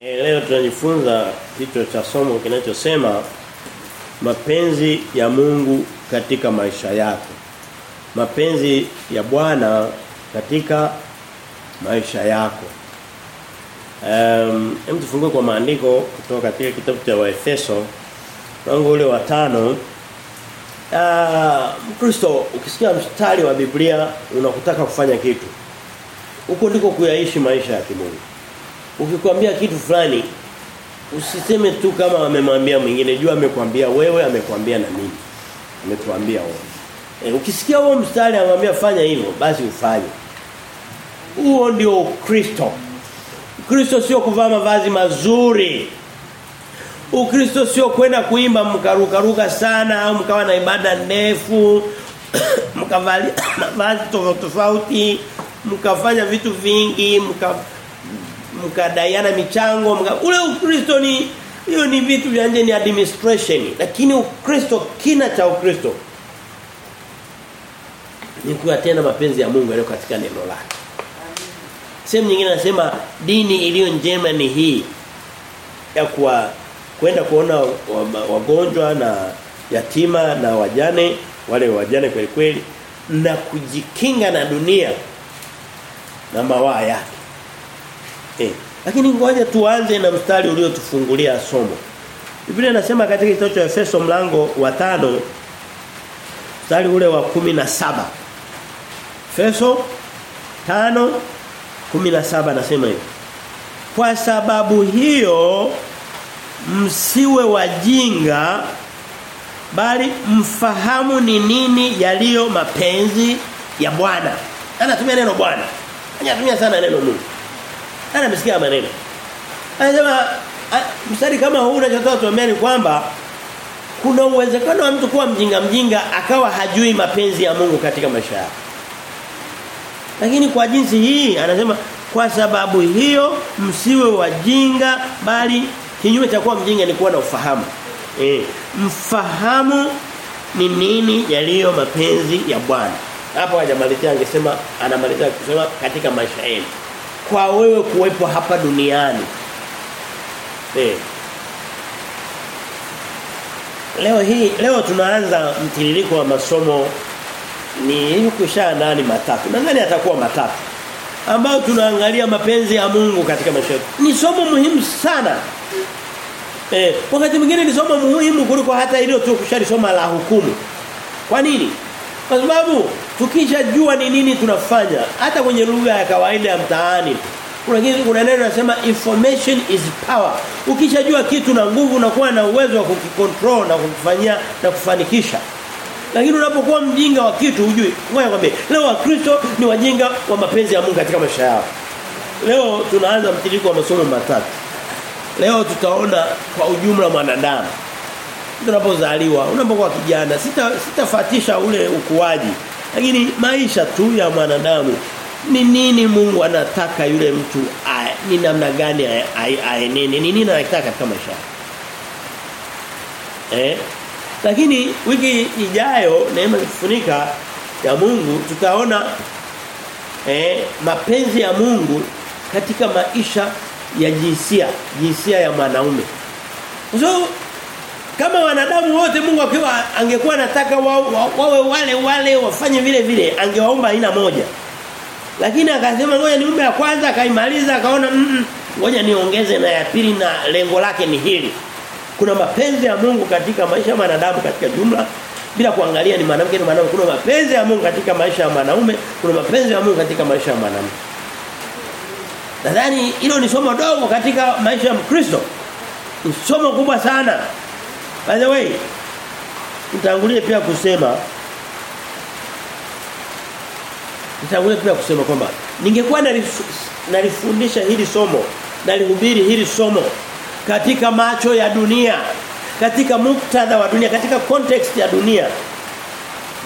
E, leo tunajifunza kichwa cha somo kinachosema mapenzi ya Mungu katika maisha yako. Mapenzi ya Bwana katika maisha yako. Um, kwa maandiko kutoka katika kitabu cha Waefeso mlango ule wa tano. Ah, Mkristo ukisikia mstari wa Biblia unakutaka kufanya kitu. Huko ndiko kuyaishi maisha ya kimungu. Ukikwambia kitu fulani usiseme tu kama amemwambia mwingine, jua amekwambia wewe, amekwambia na mimi. Ametuambia wewe. E, ukisikia huo mstari anamwambia fanya hivyo, basi ufanye. Huo ndio Kristo Kristo sio kuvaa mavazi mazuri. Ukristo sio kwenda kuimba mkarukaruka sana au mkawa na ibada ndefu mkavalia mavazi tofauti mkafanya vitu vingi mka mkadaiana michango mka, ule ukristo ni hiyo ni vitu vya nje ni administration. Lakini ukristo kina cha ukristo ni kuyatenda mapenzi ya Mungu yaliyo katika neno lake. Sehemu nyingine nasema dini iliyo njema ni hii ya kuwa kwenda kuona wagonjwa na yatima na wajane wale wajane kweli kweli na kujikinga na dunia na mawaa yake Eh. Lakini ngoja tuanze na mstari uliotufungulia somo. Biblia inasema katika kitabu cha Efeso mlango wa 5 mstari ule wa kumi na saba Efeso tano kumi na saba nasema hivi. Kwa sababu hiyo msiwe wajinga bali mfahamu ni nini yaliyo mapenzi ya Bwana. Anatumia neno Bwana. Anatumia sana neno Mungu. Ana msikia maneno. Anasema mstari kama huu unachotaka tuambia ni kwamba kuna uwezekano wa mtu kuwa mjinga mjinga akawa hajui mapenzi ya Mungu katika maisha yake. Lakini kwa jinsi hii anasema kwa sababu hiyo msiwe wajinga bali kinyume cha kuwa mjinga ni kuwa na ufahamu. Eh, mfahamu ni nini yaliyo mapenzi ya Bwana. Hapo hajamalizia angesema anamalizia kusema katika maisha yenu kwa wewe kuwepo hapa duniani. Eh. Leo hii leo tunaanza mtiririko wa masomo ni kusha ndani matatu. Nadhani atakuwa matatu. Ambao tunaangalia mapenzi ya Mungu katika maisha yetu. Ni somo muhimu sana. Eh, wakati mwingine ni somo muhimu kuliko hata ile tu kushalisoma la hukumu. Kwa nini? Kwa sababu tukishajua ni nini tunafanya hata kwenye lugha ya kawaida ya mtaani kuna kitu kuna neno nasema information is power. Ukishajua kitu na nguvu na kuwa na uwezo wa kukicontrol na kukifanyia na kufanikisha. Lakini unapokuwa mjinga wa kitu hujui. Ngoja kwambie, leo wakristo ni wajinga wa mapenzi ya Mungu katika maisha yao. Leo tunaanza mtiririko wa masomo matatu. Leo tutaona kwa ujumla mwanadamu tunapozaliwa unapokuwa kijana sita sitafatisha ule ukuaji. Lakini maisha tu ya mwanadamu ni nini Mungu anataka yule mtu ae, ni namna gani aenene ni nini anataka katika maisha eh? Lakini wiki ijayo neema ifunika ya Mungu tutaona eh mapenzi ya Mungu katika maisha ya jinsia jinsia ya mwanaume. So kama wanadamu wote Mungu akiwa angekuwa anataka wa, wa, wawe wale wale wafanye vile vile angewaomba aina moja. Lakini akasema ngoja niumbe ya kwanza akaimaliza akaona mm, ngoja niongeze na ya pili na lengo lake ni hili. Kuna mapenzi ya Mungu katika maisha ya wanadamu katika jumla bila kuangalia ni mwanamke ni mwanaume kuna mapenzi ya Mungu katika maisha ya mwanaume kuna mapenzi ya Mungu katika maisha ya mwanamke. Nadhani hilo ni somo dogo katika maisha ya Mkristo. Ni somo kubwa sana. By the way, nitangulie pia kusema nitangulie pia kusema kwamba ningekuwa nalifundisha hili somo, nalihubiri hili somo katika macho ya dunia, katika muktadha wa dunia, katika context ya dunia.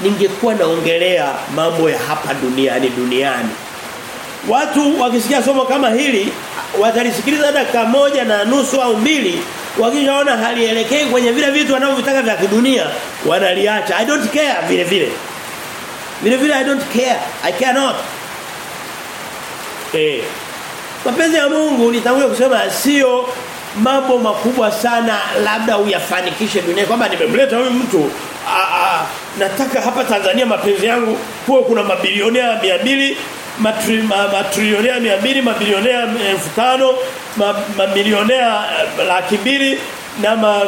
Ningekuwa naongelea mambo ya hapa duniani duniani. Watu wakisikia somo kama hili watalisikiliza dakika moja na nusu au mbili wakishaona halielekei kwenye vile vitu wanavyotaka vya kidunia wanaliacha. I don't care vile vile. Vile vile i don't care. I care not. Eh. Mapenzi ya Mungu nitangulia kusema sio mambo makubwa sana labda uyafanikishe dunia. Kwamba nimemleta huyu mtu a, a, nataka hapa Tanzania mapenzi yangu kuwe kuna mabilionea 200 matri, ma, matrilionea 200 mabilionea 1500 ma, mamilionea laki mbili na ma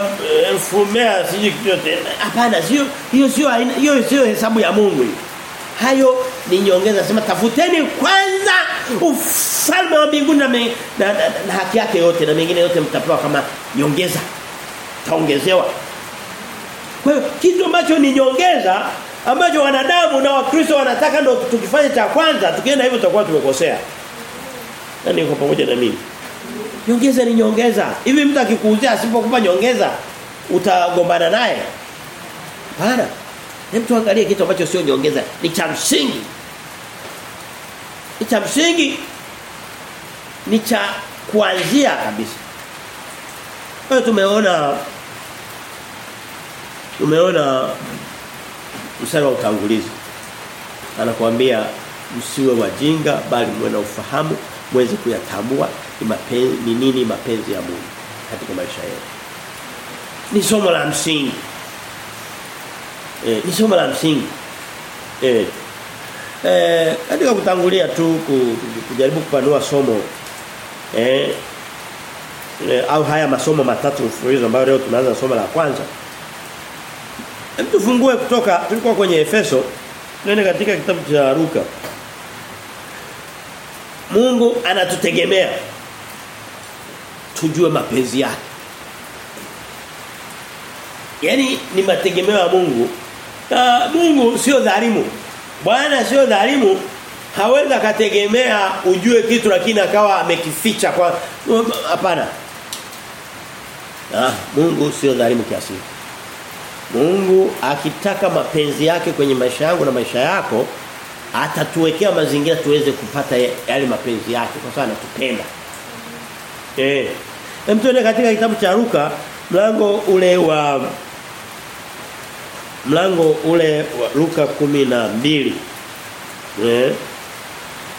elfu mia siji kitu hapana sio hiyo sio hiyo sio hesabu ya Mungu. Hayo ni nyongeza sema tafuteni kwanza ufalme wa mbinguni na, na, na, na haki yake yote na mengine yote mtapewa kama nyongeza taongezewa. Kwa hiyo kitu ambacho ni nyongeza ambacho wanadamu na wakristo wanataka ndo tukifanya cha kwanza tukienda hivyo tutakuwa tumekosea nani yuko pamoja na mimi nyongeza ni nyongeza hivi mtu akikuuzia asipokupa nyongeza utagombana naye bana Hem tuangalie kitu ambacho sio nyongeza, ni cha msingi. Ni cha msingi. Ni cha kuanzia kabisa. Kwa tumeona tumeona mstari wa utangulizi. Anakuambia msiwe wajinga bali mwe na ufahamu mweze kuyatambua ni mapenzi ni nini mapenzi ya Mungu katika maisha yetu. Ni somo la msingi. Eh, ni somo la msingi. Eh. Eh, katika kutangulia tu kujaribu kupanua somo eh, eh au haya masomo matatu mfululizo ambayo leo tunaanza somo la kwanza. Tufungue kutoka tulikuwa kwenye Efeso nene katika kitabu cha Luka. Mungu anatutegemea tujue mapenzi yake. Yaani ni mategemeo ya Mungu na Mungu sio dhalimu. Bwana sio dhalimu. Hawezi akategemea ujue kitu lakini akawa amekificha kwa hapana. Ah, Mungu sio dhalimu kiasi. Mungu akitaka mapenzi yake kwenye maisha yangu na maisha yako atatuwekea mazingira tuweze kupata yale mapenzi yake kwa sababu anatupenda. Eh. Hem tuende katika kitabu cha Luka mlango ule wa mlango ule wa Luka kumi na mbili. Eh.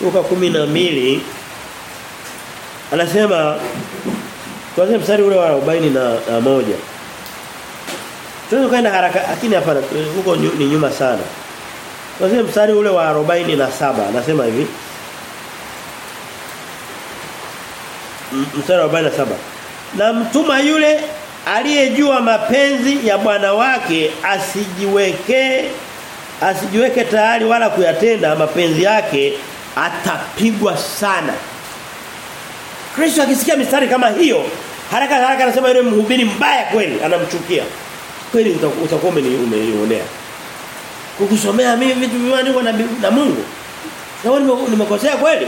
Luka kumi na mbili. Anasema kwanza mstari ule wa 41 na, na moja Tunaweza kwenda haraka lakini hapana huko ni nyuma sana Tuanze mstari ule wa 47 na saba anasema hivi Mstari wa 47 Na mtuma yule aliyejua mapenzi ya bwana wake asijiweke asijiweke tayari wala kuyatenda mapenzi yake atapigwa sana. Kristo akisikia mistari kama hiyo haraka haraka anasema yule mhubiri mbaya kweli anamchukia. Kweli utakuwa umeionea. Kukusomea mimi vitu vimeandikwa na, na Mungu. Na nimekosea kweli?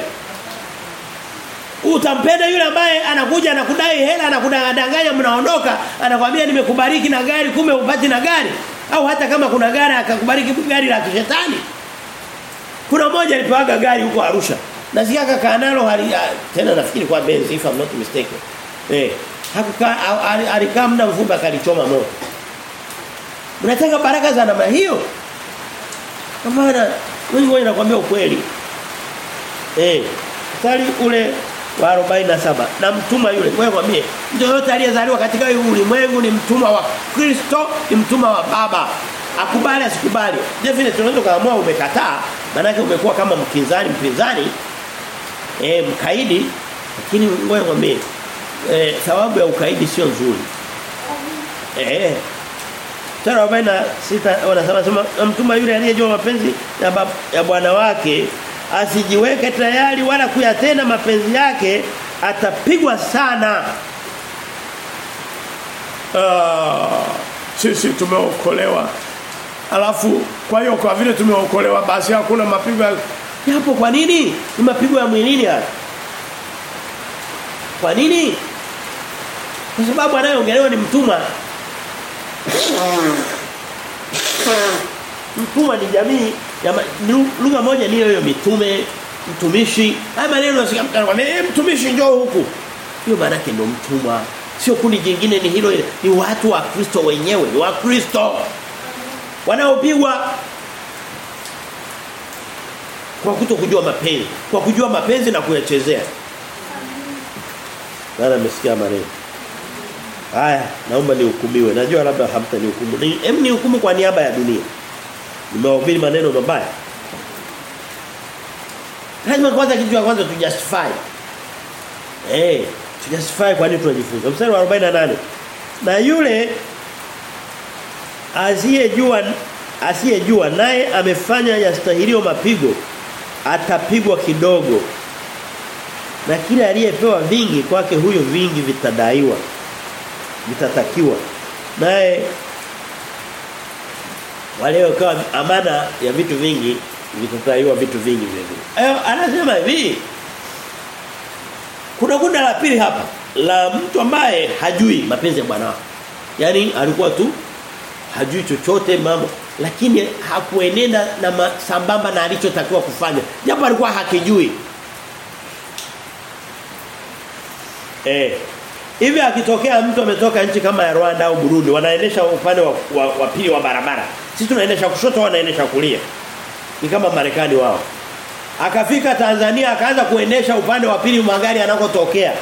Utampenda yule ambaye anakuja anakudai hela anakudanganya mnaondoka anakwambia nimekubariki na gari kumbe upati na gari au hata kama kuna gari akakubariki gari la kishetani. Kuna mmoja alipewaga gari huko Arusha. Nasikia kaka nalo hali tena nafikiri kwa benzi if I'm not mistaken. Eh, hakukaa alikaa muda mfupi akalichoma moto. Mnataka baraka za namna hiyo? Maana Mungu ngoja nakwambia ukweli. Eh, mstari ule wa 47 na mtuma yule. Wewe kwambie mtu yote aliyezaliwa katika ulimwengu ni mtuma wa Kristo ni mtuma wa baba. Akubali asikubali. Definitely unaweza kaamua umekataa? Maana yake umekuwa kama mkinzani mpinzani eh mkaidi. Lakini wewe kwambie eh sababu ya ukaidi sio nzuri. Eh Tara 46 wanasema sema mtuma yule aliyejua mapenzi ya, bwana wake asijiweke tayari wala kuyatenda mapenzi yake atapigwa sana. Ah, sisi tumeokolewa. Alafu kwa hiyo kwa vile tumeokolewa basi hakuna mapigo yapo kwa nini? Ni mapigo ya mwilini haya. Kwa nini? Kwa sababu anayeongelewa ni mtuma. Mtuma ni jamii ya lugha moja ni hiyo mitume, mtumishi. Haya maneno yasikia mtu anakuambia, mtumishi njoo huku." Hiyo maana yake ndo mtumwa. Sio kundi jingine ni hilo ni watu wa Kristo wenyewe, wa Kristo. Wanaopigwa kwa kuto kujua mapenzi, kwa kujua mapenzi na kuyachezea. Nani amesikia maneno? Haya, naomba nihukumiwe. Najua labda hamtanihukumu. Ni hem nihukumu kwa niaba ya dunia. Nimewahubiri maneno mabaya. Lazima kwanza kitu cha kwanza tujustify. Eh, hey, tujustify kwa nini tunajifunza. Mstari wa 48. Na yule asiyejua asiyejua naye amefanya yastahilio mapigo atapigwa kidogo. Na kila aliyepewa vingi kwake huyo vingi vitadaiwa. Vitatakiwa. Naye wale wakawa amana ya vitu vingi vitataiwa vitu vingi vile vile. Anasema hivi kuna kundi la pili hapa la mtu ambaye hajui mapenzi ya Bwana. yani alikuwa tu hajui chochote mambo lakini hakuenenda na sambamba na alichotakiwa kufanya. Japo alikuwa hakijui. Eh Hivi akitokea mtu ametoka nchi kama ya Rwanda au Burundi wanaendesha upande wa, wa, wa pili wa barabara. Sisi tunaendesha kushoto wanaendesha kulia. Ni kama Marekani wao. Akafika Tanzania akaanza kuendesha upande wa pili magari yanakotokea.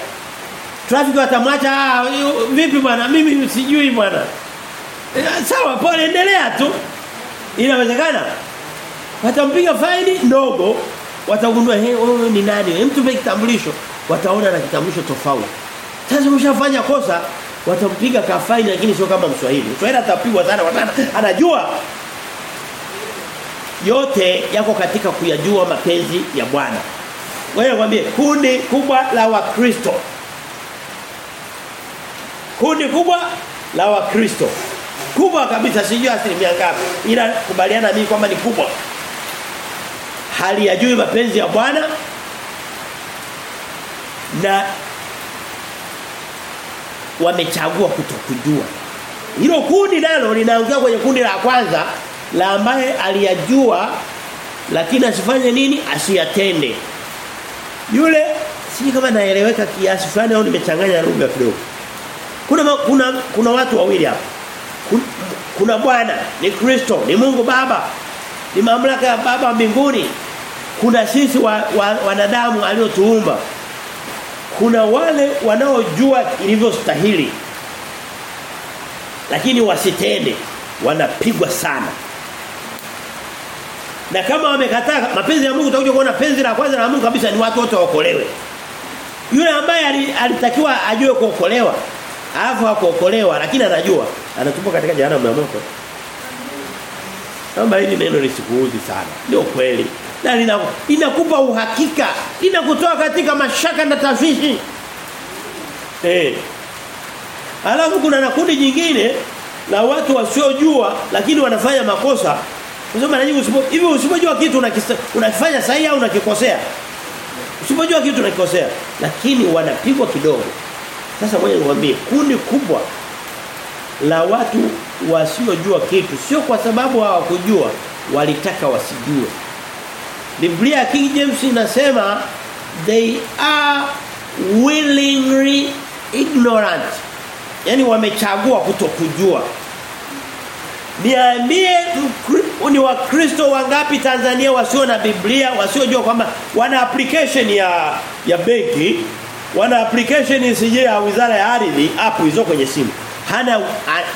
Traffic watamwacha ah, vipi bwana mimi sijui bwana. E, sawa pole endelea tu. Inawezekana? Watampiga faini ndogo watagundua hey, wewe ni nani? Mtu kitambulisho. Wataona na kitambulisho tofauti. Sasa umeshafanya kosa watampiga kafaini lakini sio kama Mswahili. Mswahili atapigwa sana watana anajua yote yako katika kuyajua mapenzi ya Bwana. Wewe nikwambie kundi kubwa la Wakristo. Kundi kubwa la Wakristo. Kubwa kabisa sijui asilimia ngapi. Ila kubaliana mimi kwamba ni kubwa. Hali ya juu mapenzi ya Bwana na wamechagua kutokujua. Hilo kundi nalo linaangukia kwenye kundi la kwanza la ambaye aliyajua lakini asifanye nini? Asiyatende. Yule si kama naeleweka kiasi fulani au nimechanganya lugha kidogo. Kuna kuna kuna watu wawili hapa. Kuna, kuna Bwana, ni Kristo, ni Mungu Baba. Ni mamlaka ya Baba mbinguni. Kuna sisi wa, wa, wanadamu aliotuumba kuna wale wanaojua ilivyostahili lakini wasitende wanapigwa sana. Na kama wamekataa mapenzi ya Mungu utakuja kuona penzi la kwanza la Mungu kabisa ni watu wote waokolewe. Yule ambaye alitakiwa ajue kuokolewa alafu hakuokolewa lakini anajua anatupa katika jehanamu ya moto kama hili neno lisikuudhi sana. Ndio kweli na linakupa uhakika linakutoa katika mashaka na tafishi eh. Alafu kuna na kundi jingine la watu wasiojua lakini wanafanya makosa. Unasema na usipo hivi usipojua kitu unakifanya sahihi au unakikosea? Usipojua kitu unakikosea. Lakini wanapigwa kidogo. Sasa ngoja niwaambie kundi kubwa la watu wasiojua kitu sio kwa sababu hawakujua walitaka wasijue Biblia King James inasema they are willingly ignorant. Yaani wamechagua kutokujua. Niambie ni wakristo wangapi Tanzania wasio na Biblia wasiojua kwamba wana application ya ya benki wana application isije ya Wizara ya Ardhi app hizo kwenye simu hana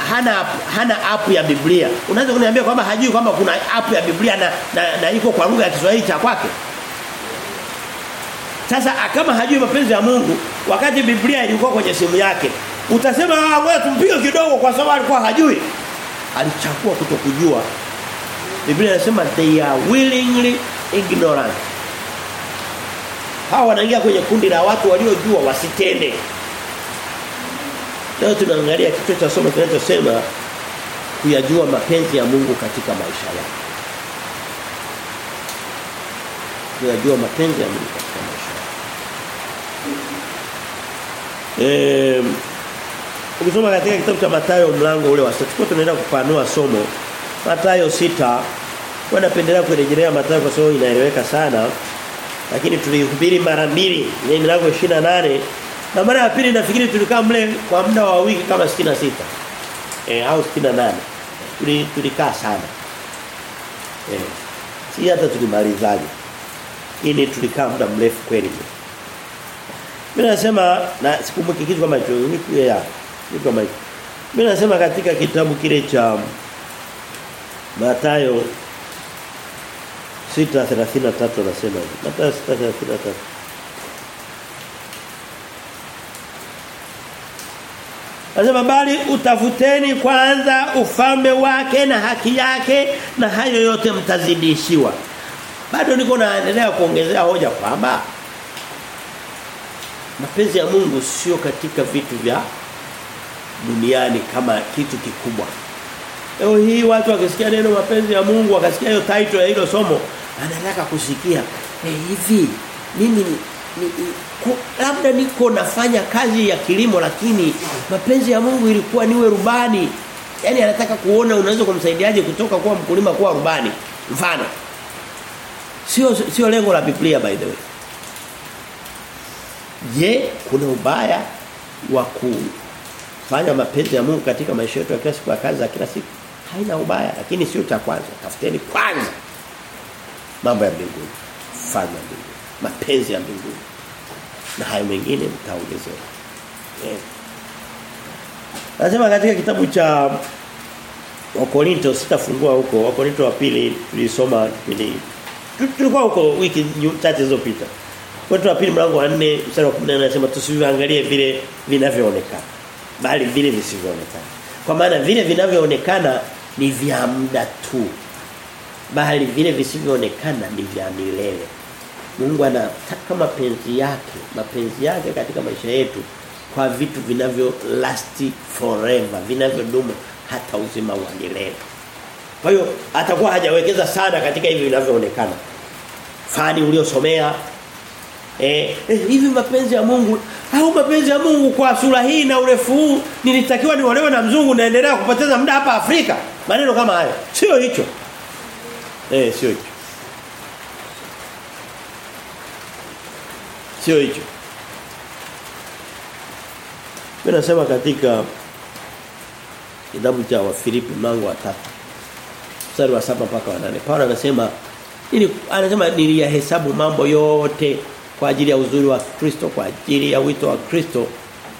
hana hana app ya Biblia. Unaweza kuniambia kwamba hajui kwamba kuna app ya Biblia na na, na iko kwa lugha ya Kiswahili cha kwake? Sasa kama hajui mapenzi ya Mungu wakati Biblia ilikuwa kwenye simu yake, utasema ah ngoja tumpige kidogo kwa sababu alikuwa hajui. Alichagua kutokujua. Biblia inasema they are willingly ignorant. Hawa wanaingia kwenye kundi la watu waliojua wasitende. Leo tunaangalia kichwa cha somo kinachosema kuyajua mapenzi ya Mungu katika maisha yako. Kuyajua mapenzi ya Mungu katika maisha yako. Eh Ukisoma katika kitabu cha Mathayo mlango ule wa 6 tuko tunaenda kupanua somo Mathayo 6 kwa napendelea kurejelea Mathayo kwa sababu inaeleweka sana lakini tulihubiri mara mbili ile milango 28 na mara ya pili nafikiri tulikaa mle kwa muda wa wiki kama 66 eh au 68 tuli tulikaa sana. Eh si hata tulimalizaje. Ili tulikaa muda mrefu kweli. Mimi nasema na sikumbuki kitu kama hicho, ni ya Ni kama hicho. Mimi nasema katika kitabu kile cha Mathayo 6:33 nasema hivi. Mathayo 6:33 Anasema bali utafuteni kwanza ufalme wake na haki yake na hayo yote mtazidishiwa. Bado niko naendelea kuongezea hoja kwamba mapenzi ya Mungu sio katika vitu vya duniani kama kitu kikubwa. Leo hii watu wakisikia neno mapenzi ya Mungu wakasikia hiyo title ya hilo somo anataka kusikia eh hivi mimi ni, ni, labda niko nafanya kazi ya kilimo lakini mapenzi ya Mungu ilikuwa niwe rubani. Yaani anataka kuona unaweza kumsaidiaje kutoka kuwa mkulima kuwa rubani. Mfano. Sio sio lengo la Biblia by the way. Je, kuna ubaya wa kufanya mapenzi ya Mungu katika maisha yetu ya kila siku ya kazi za kila siku? Haina ubaya, lakini sio cha kwanza. Tafuteni kwanza mambo ya mbinguni. Fanya mbinguni. Mapenzi ya mbinguni. Na hayo mengine mtaongezewa. Yeah. Nasema katika kitabu cha Wakorinto sitafungua huko. Wakorinto wa pili tulisoma kipindi tulikuwa huko wiki chache zilizopita. Wakorinto wa pili mlango wa 4 mstari wa 14 anasema tusiviangalie vile vinavyoonekana bali vile visivyoonekana. Kwa maana vile vinavyoonekana ni vya muda tu. Bali vile visivyoonekana ni vya milele. Mungu anataka mapenzi yake, mapenzi yake katika maisha yetu kwa vitu vinavyo last forever, vinavyodumu hata uzima wa milele. Kwa hiyo atakuwa hajawekeza sana katika hivi vinavyoonekana. Fani uliosomea eh, eh, hivi mapenzi ya Mungu au mapenzi ya Mungu kwa sura hii na urefu huu nilitakiwa niolewe na mzungu naendelea kupoteza muda hapa Afrika. Maneno kama hayo. Sio hicho. Eh, sio hicho. Sio hicho. Mimi nasema katika kitabu cha Wafilipi mlango wa 3 mstari wa 7 mpaka wa 8 Paulo anasema ili anasema niliyahesabu mambo yote kwa ajili ya uzuri wa Kristo kwa ajili ya wito wa Kristo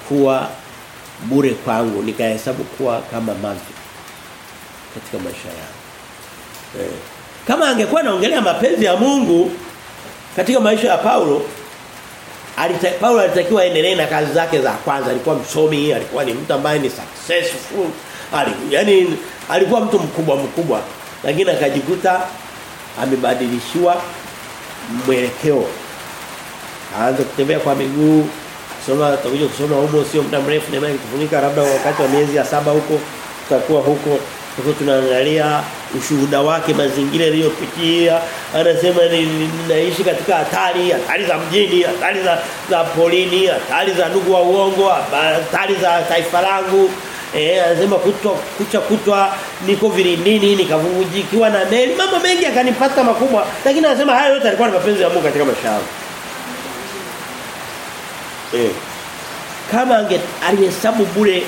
kuwa bure kwangu nikahesabu kuwa kama mavi katika maisha yangu. Eh. Kama angekuwa anaongelea mapenzi ya Mungu katika maisha ya Paulo alita, Paulo alitakiwa aendelee na kazi zake za kwanza. Alikuwa msomi alikuwa ni mtu ambaye ni successful. Ali, yani alikuwa mtu mkubwa mkubwa. Lakini akajikuta amebadilishiwa mwelekeo. Aanze kutembea kwa miguu soma tutakuja kusoma humo sio muda mrefu na kufunika labda wakati wa miezi ya saba huko tutakuwa huko. Tuko tunaangalia ushuhuda wake mazingira aliyopitia anasema ninaishi katika hatari hatari za mjini hatari za za polini hatari za ndugu wa uongo hatari za taifa langu. Eh anasema kutwa kucha kutwa niko vilindini nikavunjikiwa na meli. Mambo mengi akanipata makubwa lakini anasema haya yote alikuwa ni mapenzi ya Mungu katika maisha yangu. Eh kama ange alihesabu bure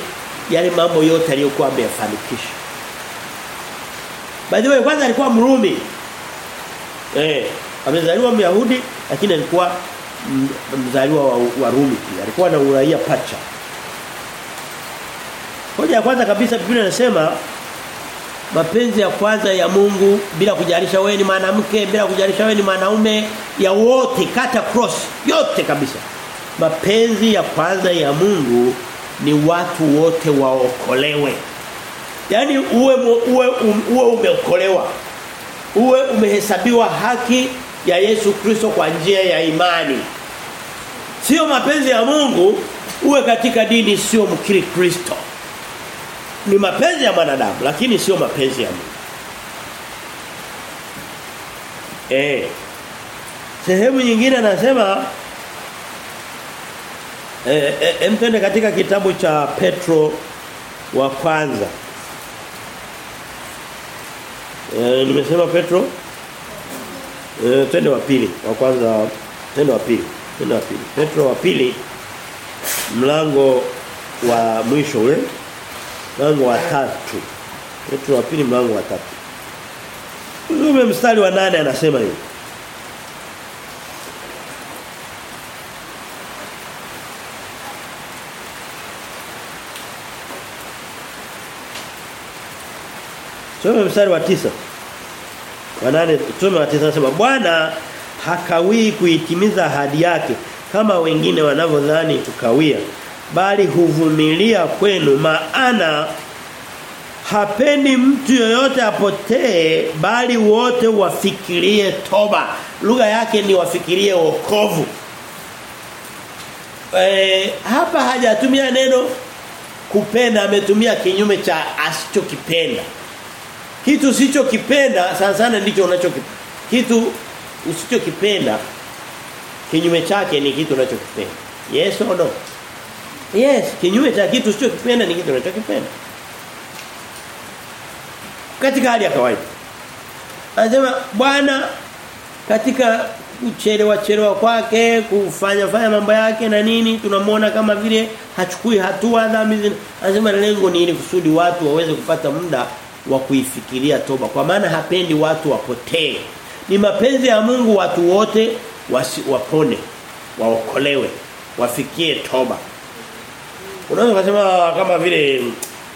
yale mambo yote aliyokuwa ameyafanikisha By the way kwanza alikuwa Mrumi. Eh, amezaliwa Myahudi lakini alikuwa mzaliwa wa, wa Rumi. Alikuwa na uraia pacha. Hoja ya kwanza kabisa Biblia inasema mapenzi ya kwanza ya Mungu bila kujalisha wewe ni mwanamke, bila kujalisha wewe ni mwanaume, ya wote kata cross yote kabisa. Mapenzi ya kwanza ya Mungu ni watu wote waokolewe. Yaani uwe uwe uwe umeokolewa. Uwe umehesabiwa haki ya Yesu Kristo kwa njia ya imani. Sio mapenzi ya Mungu uwe katika dini sio mkiri Kristo. Ni mapenzi ya mwanadamu lakini sio mapenzi ya Mungu. Eh. Sehemu nyingine anasema eh, eh, mpende katika kitabu cha Petro wa kwanza E, nimesema Petro e, tendo wa pili wa kwanza tendo wa pili tendo wa pili. Petro wa pili mlango wa mwisho ule mlango wa tatu. Petro wa pili mlango wa tatu. Ule mstari wa nane anasema hivi Tusome mstari wa tisa. Wa nane tusome wa tisa nasema Bwana hakawii kuitimiza ahadi yake kama wengine wanavyodhani kukawia bali huvumilia kwenu. Maana hapendi mtu yoyote apotee bali wote wafikirie toba. Lugha yake ni wafikirie wokovu. E, hapa hajatumia neno kupenda ametumia kinyume cha asichokipenda kitu usichokipenda sana sana ndicho unachokipenda kitu usichokipenda kinyume chake ni kitu unachokipenda. Yes or no? Yes kinyume cha kitu usichokipenda ni kitu unachokipenda. Katika hali ya kawaida. Anasema bwana katika kuchelewa chelewa kwake kufanya fanya mambo yake na nini tunamwona kama vile hachukui hatua dhambi anasema lengo ni ili kusudi watu waweze kupata muda wa kuifikiria toba. Kwa maana hapendi watu wapotee. Ni mapenzi ya Mungu watu wote wasi, wapone waokolewe wafikie toba. Unaweza kusema kama vile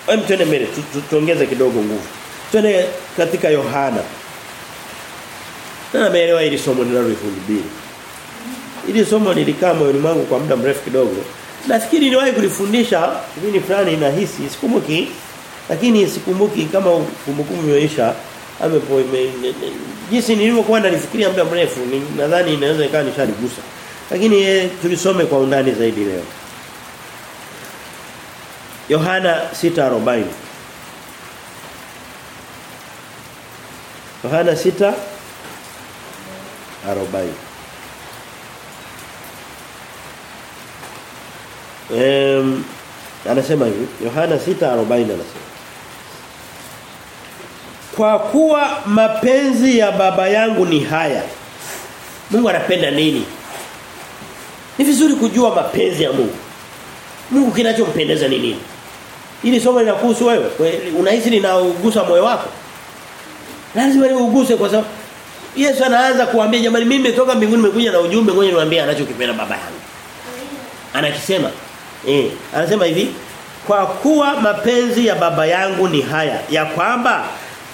hem twende mbele tuongeze kidogo nguvu. Twende katika Yohana. Na naelewa hili somo ninalofundisha Hili somo nilikaa moyoni mwangu kwa muda mrefu kidogo. Nafikiri niwahi kulifundisha mimi fulani nahisi sikumbuki lakini sikumbuki kama kumbukumbu imeisha amepo jinsi nilivyokuwa nalifikiria muda mrefu nadhani inaweza ikawa nishaligusa. Lakini e, tulisome kwa undani zaidi leo. Yohana 6:40 Yohana 6 40 Um, anasema hivi Yohana 6:40 anasema Kwa kuwa mapenzi ya baba yangu ni haya. Mungu anapenda nini? Ni vizuri kujua mapenzi ya Mungu. Mungu kinachompendeza ni nini? Ili somo linakuhusu wewe. Unahisi linaugusa moyo wako? Lazima liuguse kwa sababu Yesu anaanza kuambia jamani mimi nimetoka mbinguni nimekuja na ujumbe ngoja niwaambie anachokipenda baba yangu. Anakisema? Eh anasema hivi kwa kuwa mapenzi ya baba yangu ni haya ya kwamba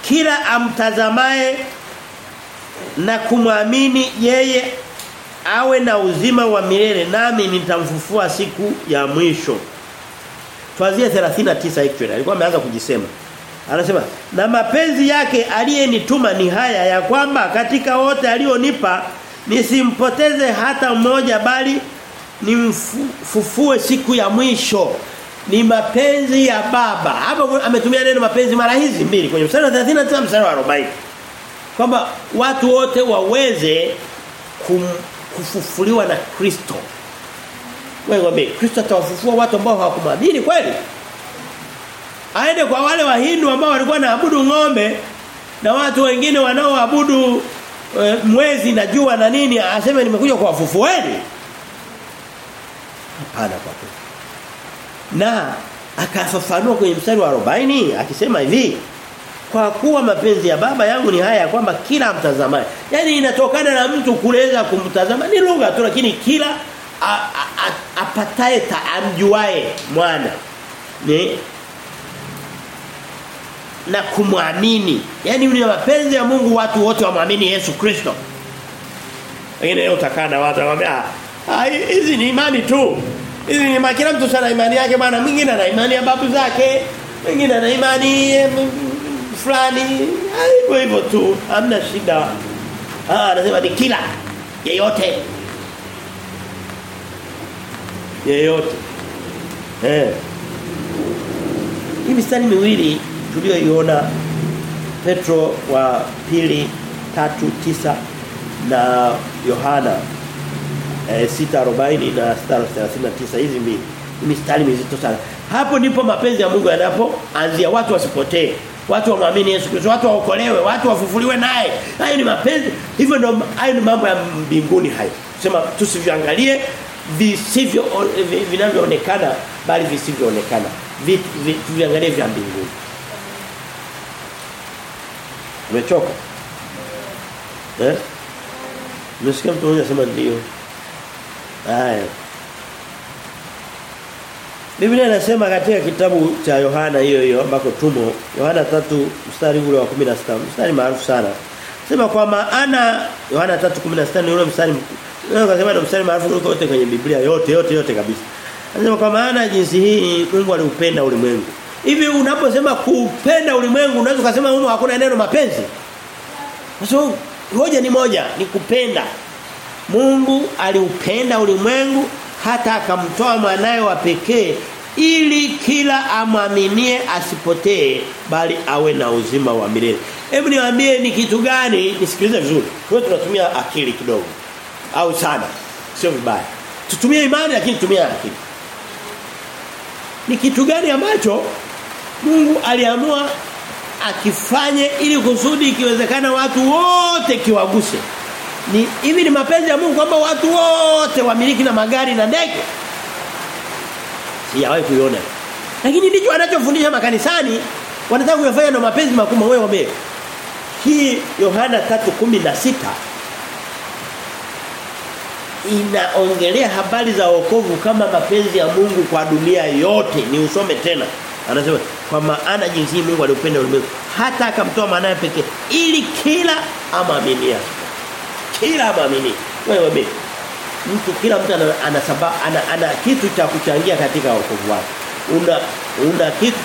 kila amtazamaye na kumwamini yeye awe na uzima wa milele nami nitamfufua siku ya mwisho. Tuanzie 39 actually alikuwa ameanza kujisema. Anasema na mapenzi yake aliyenituma ni haya ya kwamba katika wote alionipa nisimpoteze hata mmoja bali nimfufue siku ya mwisho. Ni mapenzi ya baba. Hapo ametumia neno mapenzi mara hizi mbili kwenye mstari wa 39 mstari wa 40. Kwamba watu wote waweze kum, kufufuliwa na Kristo. Wewe ngombe Kristo atawafufua watu ambao hawakumwamini kweli? aende kwa wale wahindu ambao walikuwa naabudu ng'ombe na watu wengine wanaoabudu e, mwezi na jua na nini aseme nimekuja kuwafufueni hapana kwa kweli na akafafanua kwenye mstari wa 40 akisema hivi kwa kuwa mapenzi ya baba yangu ni haya kwamba kila mtazamaye yani inatokana na mtu kuweza kumtazama ni lugha tu lakini kila apataye amjuae mwana ni na kumwamini. yani ni mapenzi ya Mungu watu wote wamwamini Yesu Kristo. Wengine utakaa na watu ah hizi ni imani tu. Hizi ni kila mtu sana imani yake bwana mwingine ana imani ya babu zake, mwingine ana imani fulani. Hivyo hivyo tu, hamna shida. Ah anasema ni kila yeyote. Yeyote. Eh. Hii mistari miwili tuliyoiona Petro wa pili tatu tisa na Yohana e, 6:40 na 6:39 hizi mbili. Mistari mizito sana. Hapo ndipo mapenzi ya Mungu yanapoanzia. Watu wasipotee. Watu waamini Yesu Kristo. Watu waokolewe. Watu wafufuliwe naye. Hayo ni mapenzi. Hivyo ndio hayo ni mambo ya mbinguni hayo. Sema tusiviangalie visivyo vinavyoonekana bali visivyoonekana. Viangalie vya mbinguni. Umechoka? Eh? Umesikia mtu ndio. Haya. Biblia inasema katika kitabu cha Yohana hiyo hiyo ambako tumo Yohana 3 mstari ule wa 16 mstari maarufu sana. Sema kwa maana Yohana 3:16 ni ule mstari leo kasema ndio mstari maarufu kuliko yote kwenye Biblia yote yote yote kabisa. Anasema kwa maana jinsi hii Mungu aliupenda ulimwengu. Hivi unaposema kupenda ulimwengu unaweza kusema huko hakuna neno mapenzi? Kwa sababu hoja ni moja ni kupenda. Mungu aliupenda ulimwengu hata akamtoa mwanae wa pekee ili kila amwaminie asipotee bali awe na uzima wa milele. Hebu niwaambie ni kitu gani nisikilize vizuri. Kwa tunatumia akili kidogo au sana. Sio vibaya. Tutumie imani lakini tumia akili. Ni kitu gani ambacho Mungu aliamua akifanye ili kusudi ikiwezekana watu wote kiwaguse. Ni hivi ni mapenzi ya Mungu kwamba watu wote wamiliki na magari na ndege. Sijawahi kuiona. Lakini ndicho anachofundisha makanisani wanataka kuyafanya na mapenzi makubwa wewe wame. Hii Yohana 3:16 inaongelea habari za wokovu kama mapenzi ya Mungu kwa dunia yote. Ni usome tena. Anasema kwa maana jinsi Mungu aliupenda ulimwengu hata akamtoa mwanae pekee ili kila amaminia. Kila mwamini Wewe wewe mtu kila mtu ana ana, ana, ana kitu cha kuchangia katika wokovu wake. Una una kitu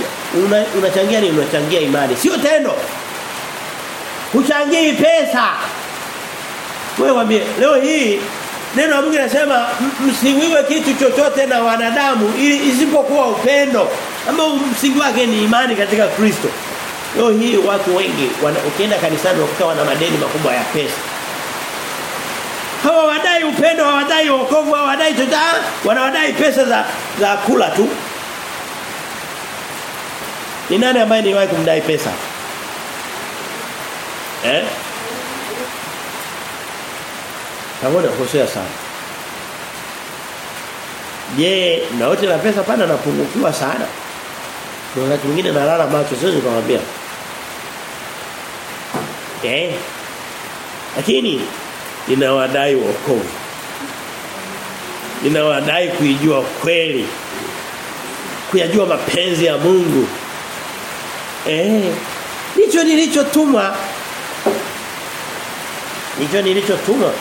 una unachangia ni Unachangia imani. Sio tendo. Huchangii pesa. Wewe wambie leo hii neno la Mungu linasema msiwiwe kitu chochote na wanadamu ili isipokuwa upendo ambao msingi wake ni imani katika Kristo. Leo hii watu wengi ukienda kanisani wakuta wana madeni makubwa ya pesa. Hawa wadai upendo, hawadai wokovu, hawadai chochote, wanawadai pesa za za kula tu. Ni nani ambaye niwahi kumdai pesa? Eh? Pamoja kosea sana. Je, na wote na pesa pana napungukiwa sana. Na wakati mwingine nalala macho siwezi kumwambia. Eh? Lakini ninawadai wokovu. Inawadai kuijua kweli. Kuyajua mapenzi ya Mungu. Eh? Nicho nilichotumwa. Nicho nilichotumwa.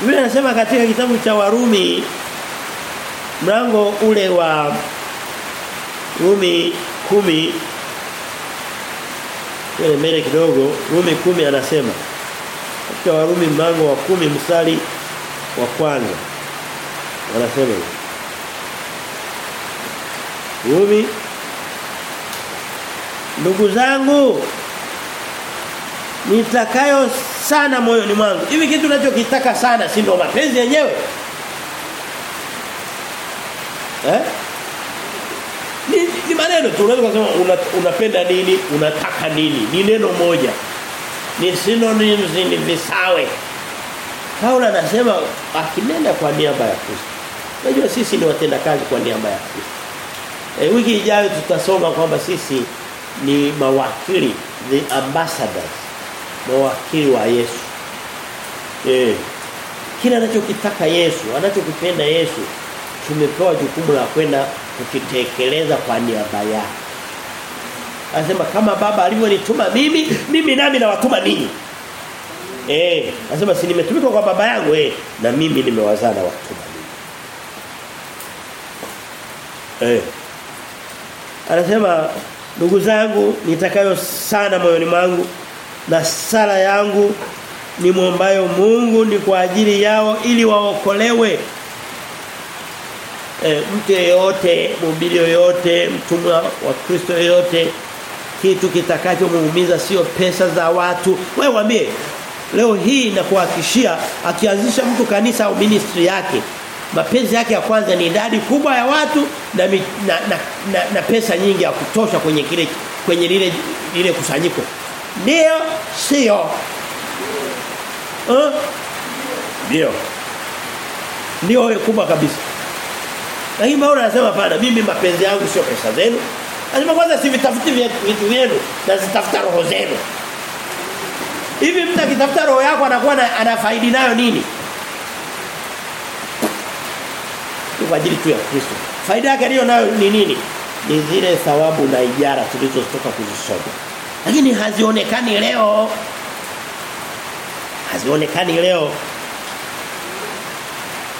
Biblia inasema katika kitabu cha Warumi mlango ule wa Rumi kumi mbele kidogo Rumi kumi anasema katika Warumi mlango wa kumi mstari wa kwanza wanasema Rumi Ndugu zangu nitakayo sana moyoni mwangu. Hivi kitu unachokitaka sana si ndio mapenzi yenyewe? Eh? Ni, ni maneno tu unaweza kusema una, unapenda nini, unataka nini. Ni neno moja. Ni synonyms ni visawe. Paulo anasema akinenda kwa niaba ya Kristo. najua sisi ni watenda kazi kwa niaba ya Kristo. E, wiki ijayo tutasoma kwamba sisi ni mawakili the ambassadors mawakili wa Yesu. Eh. Kila anachokitaka Yesu, anachokipenda Yesu, tumepewa jukumu la kwenda kukitekeleza kwa niaba yake. Anasema kama baba alivyonituma mimi, mimi nami nawatuma ninyi. Eh, anasema si nimetumika kwa baba yangu eh, na mimi nimewazaa na watuma ninyi. Eh. Anasema ndugu zangu nitakayo sana moyoni mwangu na sala yangu ni muombayo Mungu ni kwa ajili yao ili waokolewe. E, mtu yeyote, mhubiri yoyote, mtumwa wa Kristo yoyote kitu kitakachomuumiza sio pesa za watu. Wewe waambie leo hii na kuhakishia akianzisha mtu kanisa au ministry yake mapenzi yake ya kwanza ni idadi kubwa ya watu na, na, na, na, na pesa nyingi ya kutosha kwenye kile kwenye lile lile kusanyiko. Ndio sio. Eh? Ndio. Ndio kubwa kabisa. Lakini Paulo anasema pana mimi mapenzi yangu sio pesa zenu. Anasema kwanza si sivitafuti vitu vyenu na zitafuta roho zenu. Hivi mtu akitafuta roho yako anakuwa anafaidi nayo nini? Kwa ajili tu ya Kristo. Faida yake aliyo nayo ni nini? Ni zile thawabu na ijara tulizotoka kuzisoma. Lakini hazionekani leo. Hazionekani leo.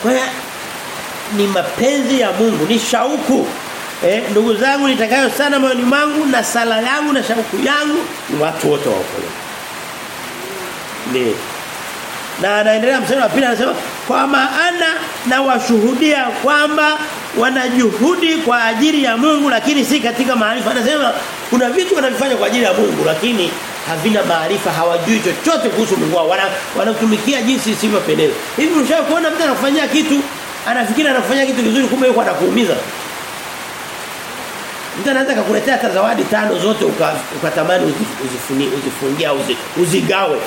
Kwa ni mapenzi ya Mungu, ni shauku. Eh, ndugu zangu nitakayo sana moyoni mwangu na sala yangu na shauku yangu ni watu wote waokolewe. Ni na anaendelea mstari wa pili anasema kwa maana na washuhudia kwamba wanajuhudi kwa ajili ya Mungu lakini si katika maarifa. Anasema kuna vitu wanavifanya kwa ajili ya Mungu lakini havina maarifa, hawajui chochote kuhusu Mungu wao. Wana, wanatumikia jinsi isivyopendeza. Hivi unashawahi kuona mtu anakufanyia kitu, anafikiri anakufanyia kitu kizuri kumbe yuko anakuumiza. Mtu anaweza kukuletea hata zawadi tano zote ukatamani uka uzifunie uzifungia uzi, uzigawe.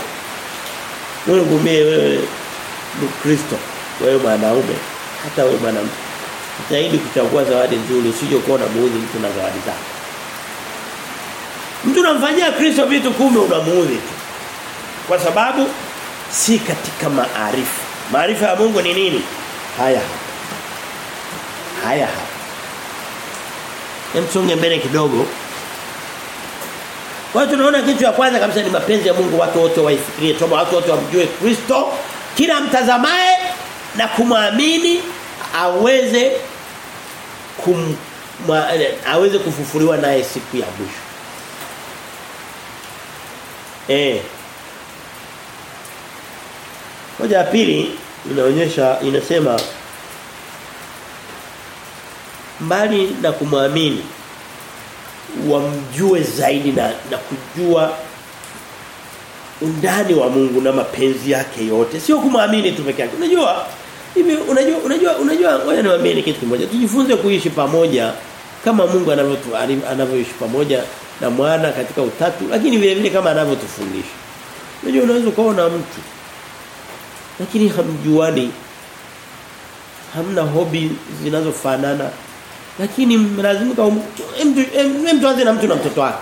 Wewe ngumie wewe Mkristo, wewe mwanaume, hata wewe mwanamke. Jitahidi kuchagua zawadi nzuri usije kuona muudhi mtu na zawadi zake. Mtu unamfanyia Kristo vitu kumbe unamuudhi tu. Kwa sababu si katika maarifa. Maarifa ya Mungu ni nini? Haya. Haya hapa. Hem mbele kidogo. Kwa hiyo tunaona kitu ya kwanza kabisa ni mapenzi ya Mungu watu wote waifikirie toba watu wote wamjue Kristo kila mtazamaye na kumwamini aweze kum ma, aweze kufufuliwa naye siku ya mwisho. Eh. Moja ya pili inaonyesha inasema mbali na kumwamini wamjue zaidi na, na kujua undani wa Mungu na mapenzi yake yote. Sio kumwamini tu peke yake. Unajua hivi unajua unajua unajua ngoja niwaambie kitu kimoja. Tujifunze kuishi pamoja kama Mungu anavyotu anavyoishi pamoja na mwana katika utatu lakini vile vile kama anavyotufundisha. Unajua unaweza kuona mtu lakini hamjuani hamna hobi zinazofanana lakini mlazimika mtu mtu anze na mtu na mtoto wake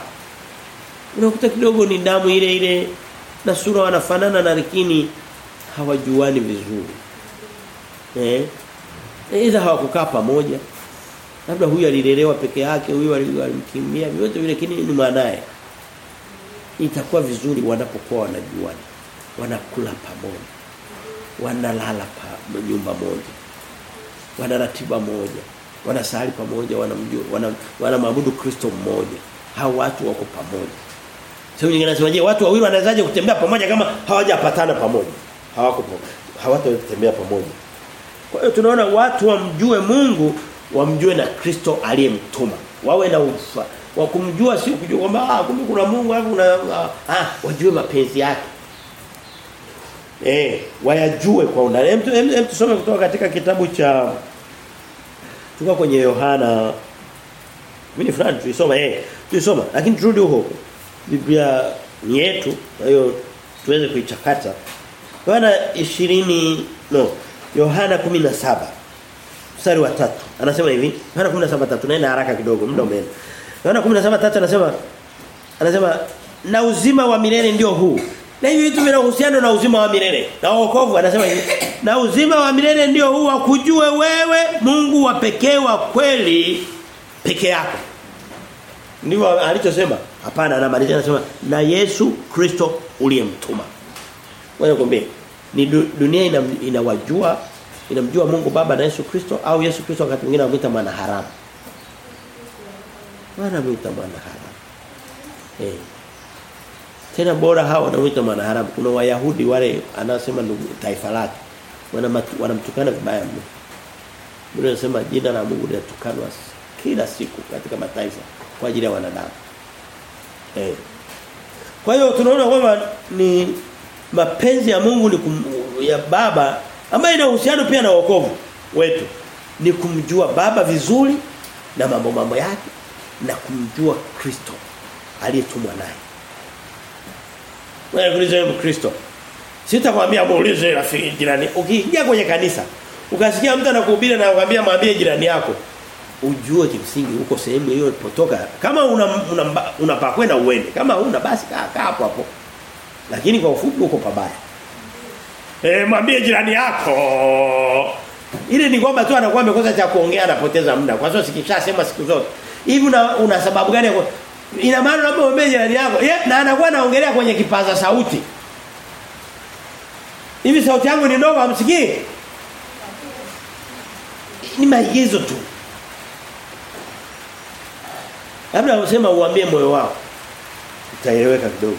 unakuta kidogo ni damu ile ile na sura wanafanana na lakini hawajuani vizuri eh Either hawakukaa pamoja. Labda huyu alilelewa peke yake, huyu alimkimbia, vyote vile lakini ni mwanae. Itakuwa vizuri wanapokuwa wanajuana. Wanakula pamoja. Wanalala pa nyumba moja. wanaratiba moja. Wanasali pamoja, wanamjua, wana wanamwabudu Kristo mmoja. Hao watu wako pamoja. Sio nyingine nasema je, watu wawili wanawezaje kutembea pamoja kama hawajapatana pamoja? Hawako hawatotembea pamoja. Kwa hiyo tunaona watu wamjue Mungu, wamjue na Kristo aliyemtuma. Wawe na ufa. Wa kumjua sio kujua kwamba ah kumbe kuna Mungu alafu kuna ah, ah wajue mapenzi yake. Eh, wayajue kwa undani. Hem tusome kutoka katika kitabu cha tuko kwenye Yohana mimi fulani tulisoma eh tulisoma lakini turudi huko. Biblia yetu kwa hiyo tuweze kuichakata. Yohana 20 no Yohana 17 mstari wa 3 anasema hivi Yohana 17:3 tunaenda haraka kidogo muda umeenda Yohana 17:3 anasema anasema na uzima wa milele ndio huu na hivi vitu vinahusiana na uzima wa milele na wokovu anasema hivi na uzima wa milele ndio huu akujue wewe Mungu wa pekee wa kweli peke yako ndio alichosema hapana anamalizia anasema na Yesu Kristo uliyemtuma wewe kumbe ni dunia ina, inawajua inamjua Mungu Baba na Yesu Kristo au Yesu Kristo wakati mwingine anamuita mwana haramu. Mwana mwita mwana haramu. Eh. Tena bora hao wanaoita manaharabu. Kuna Wayahudi wale anasema ndugu taifa lake. Wanamtukana vibaya mno. Biblia inasema jina la Mungu linatukanwa kila siku katika mataifa kwa ajili ya wanadamu. Eh. Kwa hiyo tunaona kwamba ni mapenzi ya Mungu ni kum, ya baba ambayo ina uhusiano pia na wokovu wetu ni kumjua baba vizuri na mambo mambo yake na kumjua Kristo aliyetumwa naye. Wewe kuuliza Kristo. Sitakwambia muulize rafiki jirani. Ukiingia kwenye kanisa, ukasikia mtu anakuhubiri na anakuambia mwambie jirani yako. Ujue kimsingi uko sehemu hiyo ilipotoka. Kama una una, una pa kwenda uende. Kama huna basi kaa hapo hapo. Lakini kwa ufupi uko pabaya. Eh mwambie jirani yako. Ile ni kwamba tu anakuwa amekosa cha kuongea anapoteza muda. Kwa sababu sikishasema siku zote. Hivi una, una sababu gani ya. Ina maana unapomwambia jirani yako, ye, na anakuwa anaongelea kwenye kipaza sauti. Hivi sauti yangu ni ndogo amsikii Ni maigizo tu. Labda unasema uambie moyo wako. Itaeleweka kidogo.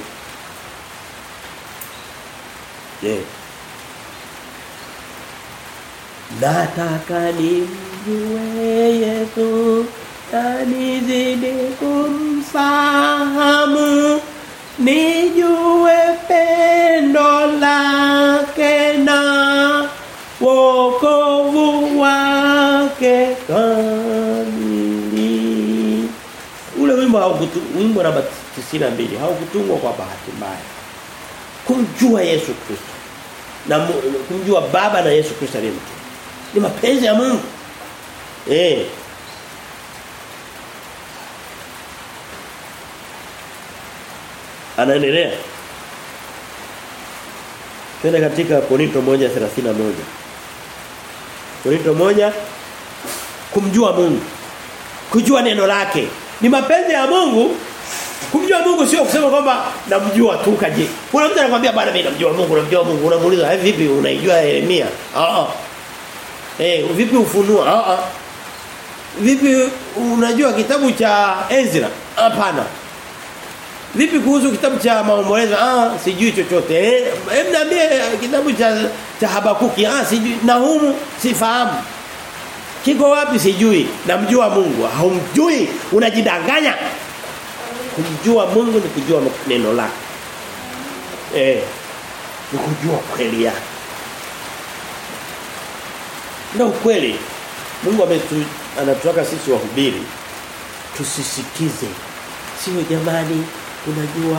Je. Yeah. Nataka nimjue Yesu na nizidi kumfahamu nijue pendo lake na wokovu wake kamili. Ule wimbo haukutu wimbo namba 92 haukutungwa kwa bahati mbaya. Kumjua Yesu Kristo na kumjua baba na Yesu Kristo ni mapenzi ya Mungu. Eh anaendelea. Tena katika Korinto 1:31 Korinto 1 kumjua Mungu. Kujua neno lake. Ni mapenzi ya Mungu. Kumjua Mungu sio kusema kwamba namjua tu kaje kuna mtu anakuambia bwana mimi namjua Mungu namjua Mungu. Unamuuliza hivi vipi unaijua Yeremia? Ah ah. Eh vipi ufunua ah ah. Vipi unajua kitabu cha Ezra? Hapana Vipi kuhusu kitabu cha maombolezo? Ah, sijui chochote. Eh, hebu niambie kitabu cha cha Habakuki. Ah, sijui. Nahumu sifahamu. Kiko wapi sijui. Namjua Mungu. Haumjui, unajidanganya. Kumjua Mungu ni kujua neno lake. Eh. Ni kujua kweli yake. Ndio ukweli. Mungu ametu anatutaka sisi wahubiri tusisikize. Sio jamani unajua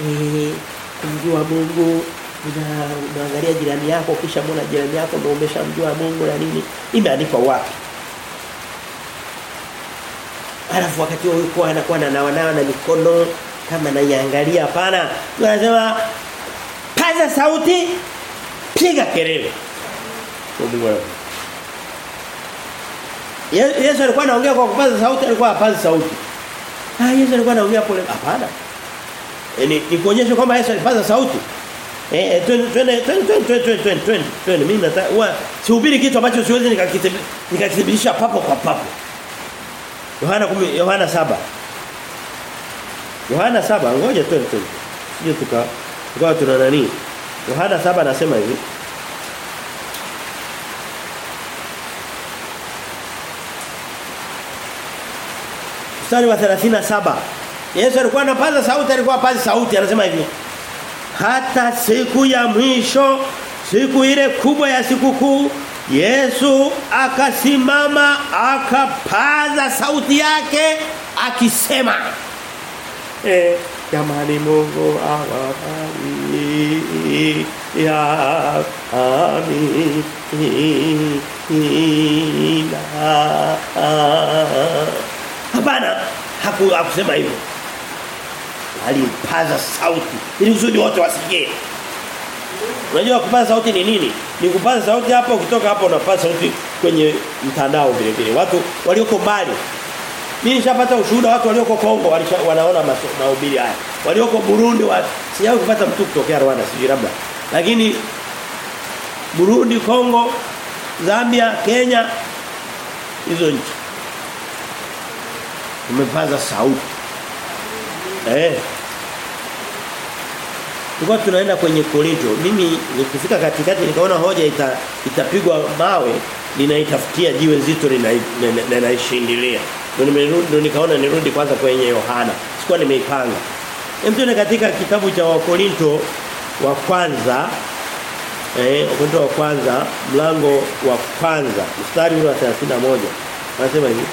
eh kumjua Mungu una unaangalia jirani yako kisha mbona jirani yako ndio umeshamjua Mungu na nini imeandikwa wapi? Alafu wakati huo yuko anakuwa na nawa na mikono kama naiangalia hapana. Anasema paza sauti piga kelele. Yesu alikuwa anaongea kwa kupaza sauti alikuwa hapazi sauti. Ah Yesu alikuwa anaongea pole. Hapana ni, nikuonyeshe kwamba Yesu alipaza sauti. Eh twende twende twende twende twende twende twende mimi nataka sihubiri kitu ambacho siwezi nikakithibitisha papo kwa papo. Yohana 10 Yohana 7. Yohana 7 ngoja twende twende. Sije tuka tukawa tuna nani? Yohana 7 anasema hivi. Mstari wa 37 Yesu alikuwa anapaza sauti alikuwa apazi sauti anasema hivi hata siku ya mwisho siku ile kubwa ya sikukuu Yesu akasimama akapaza sauti yake akisema eh jamani Mungu awabariki ya amina. Hapana hakusema hivyo alipaza sauti. Ili usudi wote wasikie. Unajua kupaza sauti ni nini? Ni kupaza sauti hapa ukitoka hapa unapaza sauti kwenye mtandao vile vile. Watu walioko mbali. Mimi nishapata ushuhuda watu walioko Kongo walisha, wanaona mahubiri haya. Walioko Burundi watu sijawahi kupata mtu kutokea Rwanda sijui labda. Lakini Burundi Kongo Zambia Kenya hizo nchi. Umepaza sauti. Eh Tulikuwa tunaenda kwenye Korinto. Mimi nikifika katikati nikaona hoja ita, itapigwa mawe, ninaitafutia jiwe zito ninaishindilia. Ndio nikaona nirudi kwanza kwenye Yohana. Sikuwa nimeipanga. Hem katika kitabu cha Wakorinto wa kwanza eh Wakorinto wa kwanza mlango wa kwanza mstari wa 31. Anasema hivi.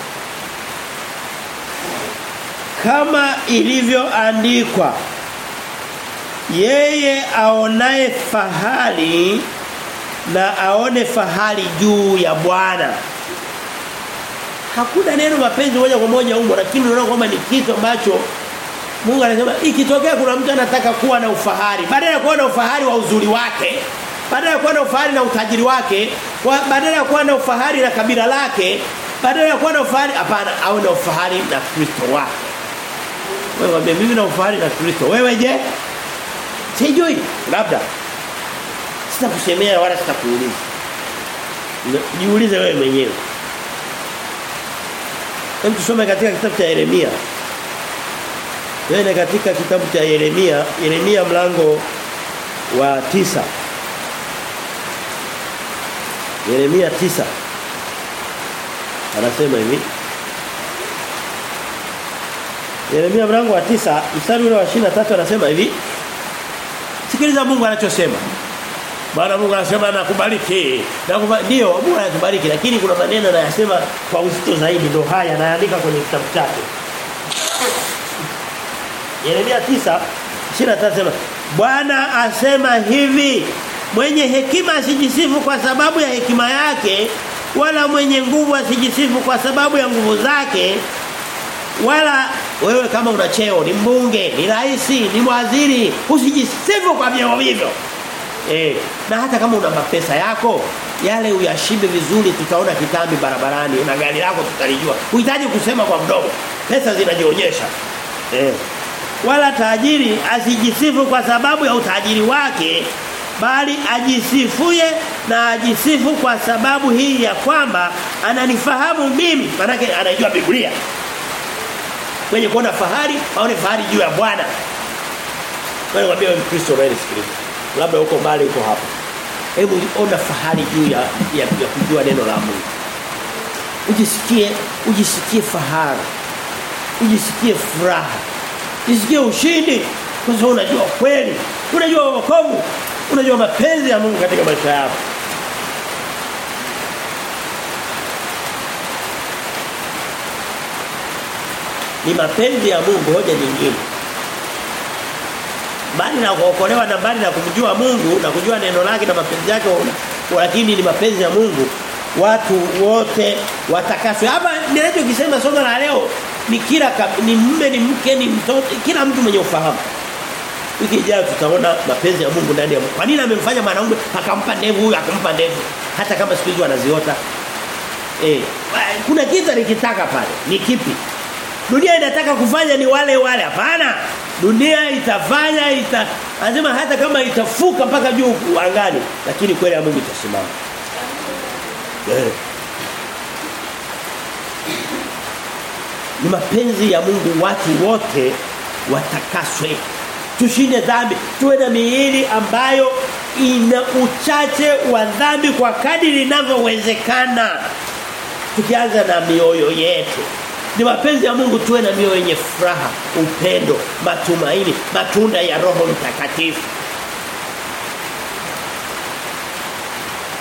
Kama ilivyoandikwa yeye aonae fahari na aone fahari juu ya Bwana. Hakuna neno mapenzi moja kwa moja humo lakini unaona kwamba ni kitu ambacho Mungu anasema ikitokea kuna mtu anataka kuwa na ufahari badala ya kuwa na ufahari wa uzuri wake badala ya kuwa na ufahari na utajiri wake badala ya kuwa na ufahari na kabila lake badala ya kuwa na ufahari hapana au na ufahari na Kristo wake. Wewe mimi na ufahari na Kristo. Wewe je sijui. Labda. Sitakusemea wala sitakuuliza. Jiulize wewe mwenyewe. Hebu tusome katika kitabu cha Yeremia. Twende katika kitabu cha Yeremia, Yeremia mlango wa tisa. Yeremia tisa. Anasema hivi. Yeremia mlango wa tisa mstari ule wa 23 anasema hivi Sikiliza Mungu anachosema Bwana Mungu anasema nakubariki. Nakubariki. Ndio Mungu anatubariki lakini kuna maneno anayasema kwa uzito zaidi ndio haya anaandika kwenye kitabu chake. Yeremia 9:23 sema Bwana asema hivi mwenye hekima asijisifu kwa sababu ya hekima yake wala mwenye nguvu asijisifu kwa sababu ya nguvu zake wala wewe kama una cheo ni mbunge ni rais ni waziri usijisifu kwa vyeo hivyo Eh, na hata kama una mapesa yako yale uyashibe vizuri tutaona kitambi barabarani una gari lako tutalijua. Uhitaji kusema kwa mdomo. Pesa zinajionyesha. Eh. Wala tajiri asijisifu kwa sababu ya utajiri wake bali ajisifuye na ajisifu kwa sababu hii ya kwamba ananifahamu mimi manake anajua Biblia. Mwenye kuona fahari waone fahari juu ya Bwana. Wewe mwambie Mkristo unayesikiliza labda uko mbali uko hapa. Hebu ona fahari juu ya, ya, ya kujua neno la Mungu. Ujisikie ujisikie fahari. Ujisikie furaha. Ujisikie ushindi kwa sababu unajua kweli. Unajua wokovu. Unajua mapenzi ya Mungu katika maisha yako. Ni mapenzi ya Mungu hoja nyingine. Bali na kuokolewa na bali na kumjua Mungu na kujua neno lake na mapenzi yake lakini ni mapenzi ya Mungu. Watu wote watakaswe. Hapa ninachokisema somo la leo ni kila ni mume ni mke ni mtoto kila mtu mwenye ufahamu. Wiki tutaona mapenzi ya Mungu ndani ya Mungu. Kwa nini amemfanya mwanaume akampa ndevu huyu akampa ndevu? Hata kama siku hizo anaziota eh kuna kitu alikitaka pale. Ni kipi dunia inataka kufanya ni wale wale. Hapana. Dunia itafanya ita anasema hata kama itafuka mpaka juu angani lakini kweli ya Mungu itasimama. Yeah. ni mapenzi ya Mungu watu wote watakaswe. Tushinde dhambi. Tuwe na miili ambayo ina uchache wa dhambi kwa kadiri inavyowezekana. Tukianza na mioyo yetu ni mapenzi ya Mungu tuwe na mioyo yenye furaha, upendo, matumaini, matunda ya Roho Mtakatifu.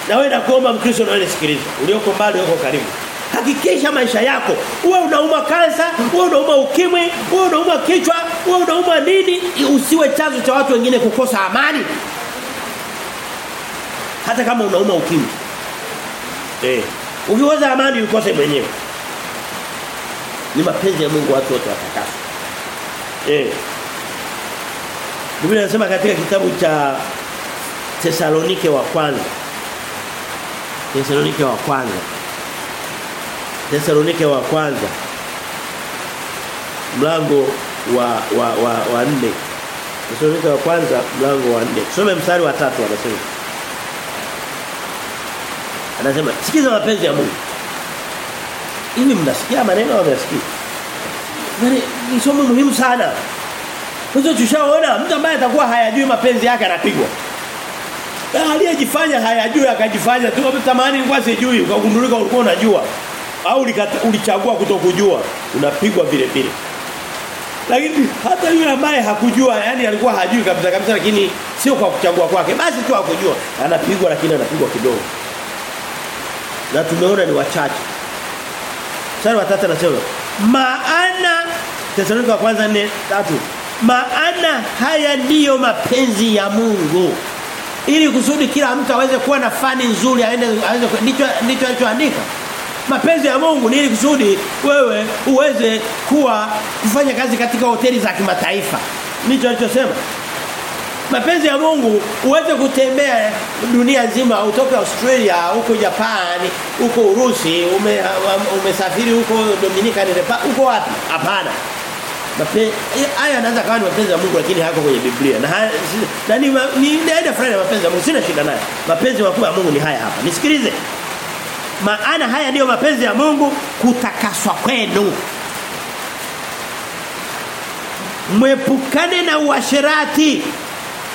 Na wewe nakuomba Mkristo na sikiliza, ulioko mbali uko karibu. Hakikisha maisha yako uwe unauma kansa, uwe unauma ukimwi, uwe unauma kichwa, uwe unauma nini, usiwe chanzo cha watu wengine kukosa amani. Hata kama unauma ukimwi. Eh, ukiweza amani ukose mwenyewe ni mapenzi ya Mungu watu wote watakaswe. Eh. Biblia inasema katika kitabu cha Tesalonike wa kwanza. Tesalonike wa kwanza. Tesalonike wa kwanza. Mlango wa wa wa, wa nne. Tesalonike wa kwanza mlango wa nne. Tusome mstari wa tatu anasema. Anasema sikiza mapenzi ya Mungu. Hivi mnasikia maneno wamesikia? Yaani ni somo muhimu sana. Kwa tushaona mtu ambaye atakuwa hayajui mapenzi yake anapigwa. Aliyejifanya hayajui akajifanya tu tamani ilikuwa sijui ukagundulika ulikuwa unajua au ulichagua kutokujua unapigwa vile vile. Lakini hata yule ambaye hakujua yani alikuwa hajui kabisa kabisa lakini sio kwa kuchagua kwake basi tu hakujua anapigwa lakini anapigwa kidogo. Na tumeona ni wachache. Mstari wa 3 anasema maana Tesalonika wa kwanza 4 3 maana haya ndiyo mapenzi ya Mungu ili kusudi kila mtu aweze kuwa na fani nzuri aende aweze ndicho ndicho alichoandika. Mapenzi ya Mungu ni ili kusudi wewe uweze kuwa kufanya kazi katika hoteli za kimataifa. Ndicho alichosema Mapenzi ya Mungu uweze kutembea dunia nzima utoke Australia, huko Japan, huko Urusi, ume, umesafiri huko Dominican Republic, huko wapi? Hapana. Haya anaweza kawa ni mapenzi ya Mungu lakini hayako kwenye Biblia. Na haya, ni ni aina fulani mapenzi ya Mungu sina shida nayo. Mapenzi makubwa ya Mungu ni haya hapa. Nisikilize. Maana haya ndiyo mapenzi ya Mungu kutakaswa kwenu. Mwepukane na uasherati.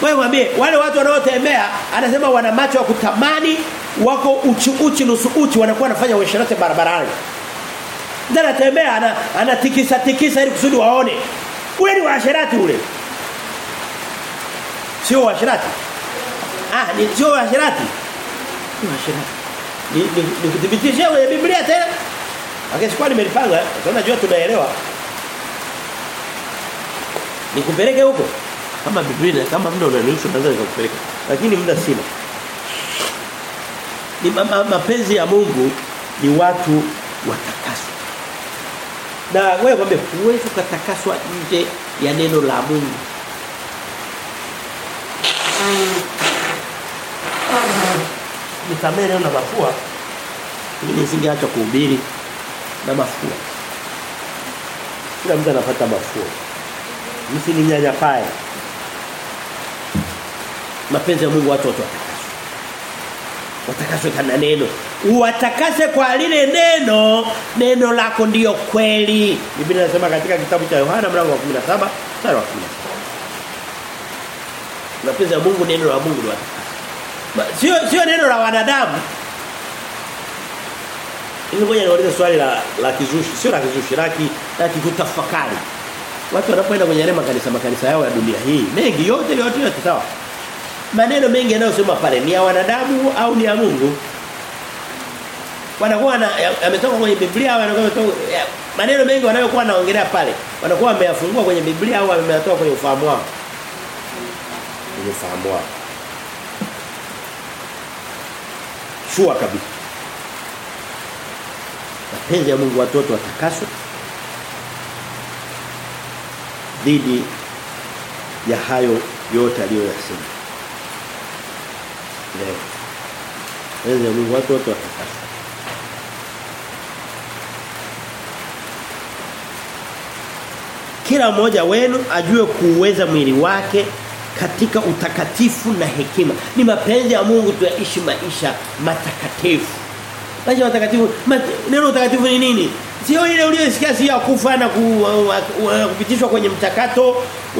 Wewe mwambie wale watu wanaotembea anasema wana macho ya kutamani wako uchi uchi nusu uchi wanakuwa wanafanya uasherati barabarani. Ndio anatembea ana anatikisa tikisa ili kusudi waone. Ule ni uasherati ule. Sio uasherati. Ah, ni sio uasherati. Ni uasherati. Ni ni kudhibitisha kwenye Biblia tena. Akisi kwa nimelipanga, tunajua tunaelewa. Nikupeleke huko kama Biblia kama muda unaruhusu naweza nikakupeleka lakini muda sina. Ni ma, ma, mapenzi ya Mungu ni watu watakaswa. Na wewe kwambie huwezi kutakaswa nje ya neno la Mungu. Nisamee leo na mafua. Ili nisingeacha kuhubiri na mafua. Kila mtu anapata mafua. Msininyanyapaya mapenzi ya Mungu watu watakaswe. watakaswe kana neno. Uwatakase kwa lile neno. Neno lako ndiyo kweli. Biblia inasema katika kitabu cha Yohana mlango wa 17 mstari wa 10 mapenzi ya Mungu neno la Mungu sio sio neno la wanadamu. Hivi ngoja niulize swali la la kizushi. Sio la kizushi la la kutafakari Watu wanapoenda kwenye yale makanisa makanisa yao ya dunia hii mengi yote yote yote sawa maneno mengi yanayosema pale ni ya wanadamu au ni ya Mungu? Wanakuwa na yametoka kwenye Biblia au yanakuwa maneno mengi wanayokuwa naongelea pale wanakuwa wameyafungua kwenye Biblia au wameyatoa kwenye ufahamu wao? Kwenye ufahamu wao. Shua kabisa. Mapenzi ya Mungu watoto watakaswa dhidi ya hayo yote aliyoyasema leo. Enzi ya Mungu watu wote watakasa. Kila mmoja wenu ajue kuuweza mwili wake katika utakatifu na hekima. Ni mapenzi ya Mungu tuyaishi maisha matakatifu. Maisha matakatifu, mat, neno utakatifu ni nini? Sio ile uliyosikia si ya kufa na ku, kupitishwa kwenye mchakato,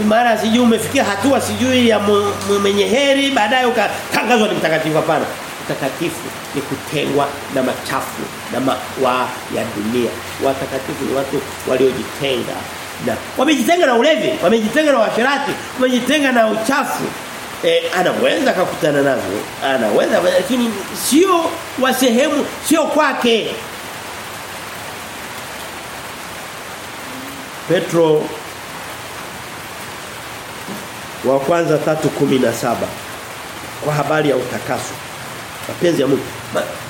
mara sijui umefikia hatua sijui ya mwenye heri baadaye ukatangazwa ni mtakatifu hapana. Utakatifu ni kutengwa na machafu na wa ya dunia. Watakatifu ni watu waliojitenga na wamejitenga na ulevi, wamejitenga na washerati, wamejitenga na uchafu. E, anaweza kukutana nazo, anaweza lakini sio wa sehemu, sio kwake. Petro wa kwanza 3:17 kwa habari ya utakaso. Mapenzi ya Mungu.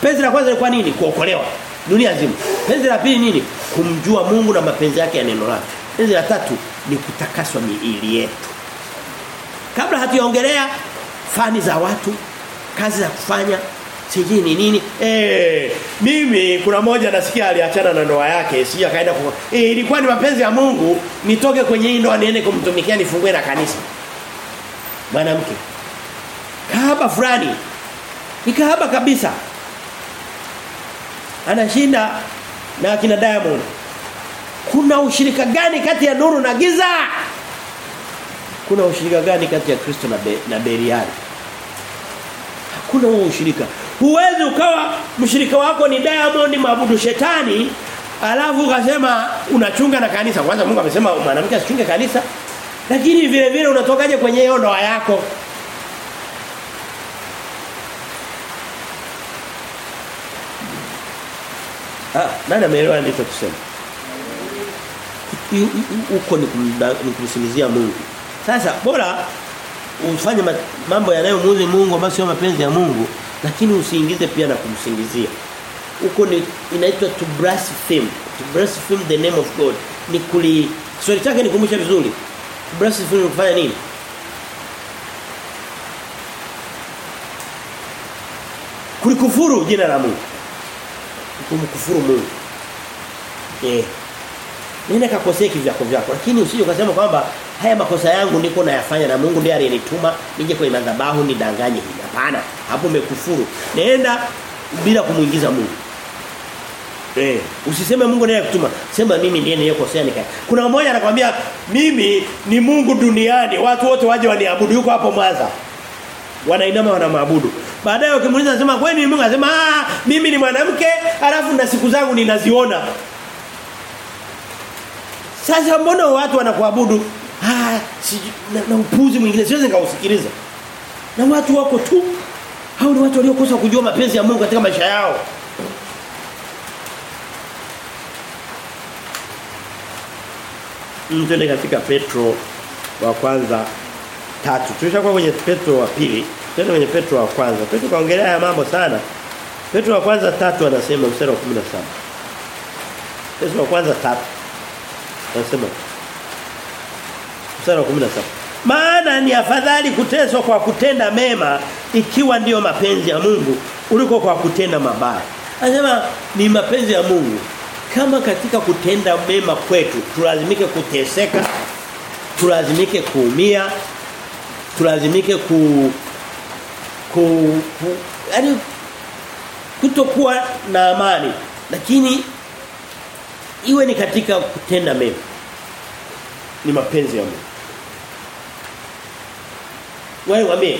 Penzi la kwanza ni kwa nini? Kuokolewa. Dunia nzima. Penzi la pili nini? Kumjua Mungu na mapenzi yake ya neno lake. Penzi la tatu ni kutakaswa miili yetu. Kabla hatuyaongelea fani za watu, kazi za kufanya, sijui ni nini. Eh, mimi kuna moja nasikia aliachana na ndoa yake, sija kaenda kwa eh, ilikuwa ni mapenzi ya Mungu nitoke kwenye hii ndoa niende kumtumikia nifungue na kanisa. Mwanamke. Kahaba fulani. Ni kahaba kabisa. Anashinda na akina Diamond. Kuna ushirika gani kati ya nuru na giza? Kuna ushirika gani kati ya Kristo na Be, na Beriani huo ushirika. Huwezi ukawa mshirika wako ni Diamond maabudu shetani alafu ukasema unachunga na kanisa. Kwanza Mungu amesema mwanamke asichunge kanisa. Lakini vile vile unatokaje kwenye hiyo ndoa yako? Ah, nani ameelewa ndicho kusema? Uko ni kumsimizia Mungu. Sasa bora ufanye mambo yanayomuudhi Mungu ambayo sio mapenzi ya Mungu lakini usiingize pia na kumsingizia. Huko ni inaitwa to blaspheme to blaspheme the name of god. Ni kuli swali chake ni kumsha vizuri. Blaspheme kufanya nini? Kulikufuru jina la Mungu. Kumkufuru Mungu. Eh. Yeah. nenda kakosea kivyako vyako. Lakini usije ukasema kwamba haya makosa yangu niko nayafanya na Mungu ndiye aliyenituma nije kwenye madhabahu nidanganye hivi. Hapana, hapo umekufuru. Nenda bila kumuingiza Mungu. Eh, usiseme Mungu ndiye alikutuma. Sema mimi ndiye niliyekosea nika. Kuna mmoja anakuambia mimi ni Mungu duniani. Watu wote waje waniabudu yuko hapo Mwanza. Wanainama wanamwabudu. Baadaye ukimuuliza anasema kwani ni Mungu anasema ah mimi ni mwanamke alafu na siku zangu ninaziona. Sasa mbona watu wanakuabudu? Si, na, na upuzi mwingine siwezi nikausikiliza. Na watu wako tu. Hao ni watu waliokosa kujua mapenzi ya Mungu katika maisha yao. Mtende katika Petro wa kwanza tatu. Tulishakuwa kwenye Petro wa pili. Tena kwenye Petro wa kwanza. Petro kaongelea haya mambo sana. Petro wa kwanza tatu anasema mstari wa 17. Petro wa kwanza tatu. Anasema mstari wa 17. Maana ni afadhali kuteswa kwa kutenda mema ikiwa ndiyo mapenzi ya Mungu kuliko kwa kutenda mabaya. Anasema ni mapenzi ya Mungu kama katika kutenda mema kwetu tulazimike kuteseka tulazimike kuumia tulazimike ku ku, ku yani kutokuwa na amani lakini iwe ni katika kutenda mema ni mapenzi ya Mungu wewe wame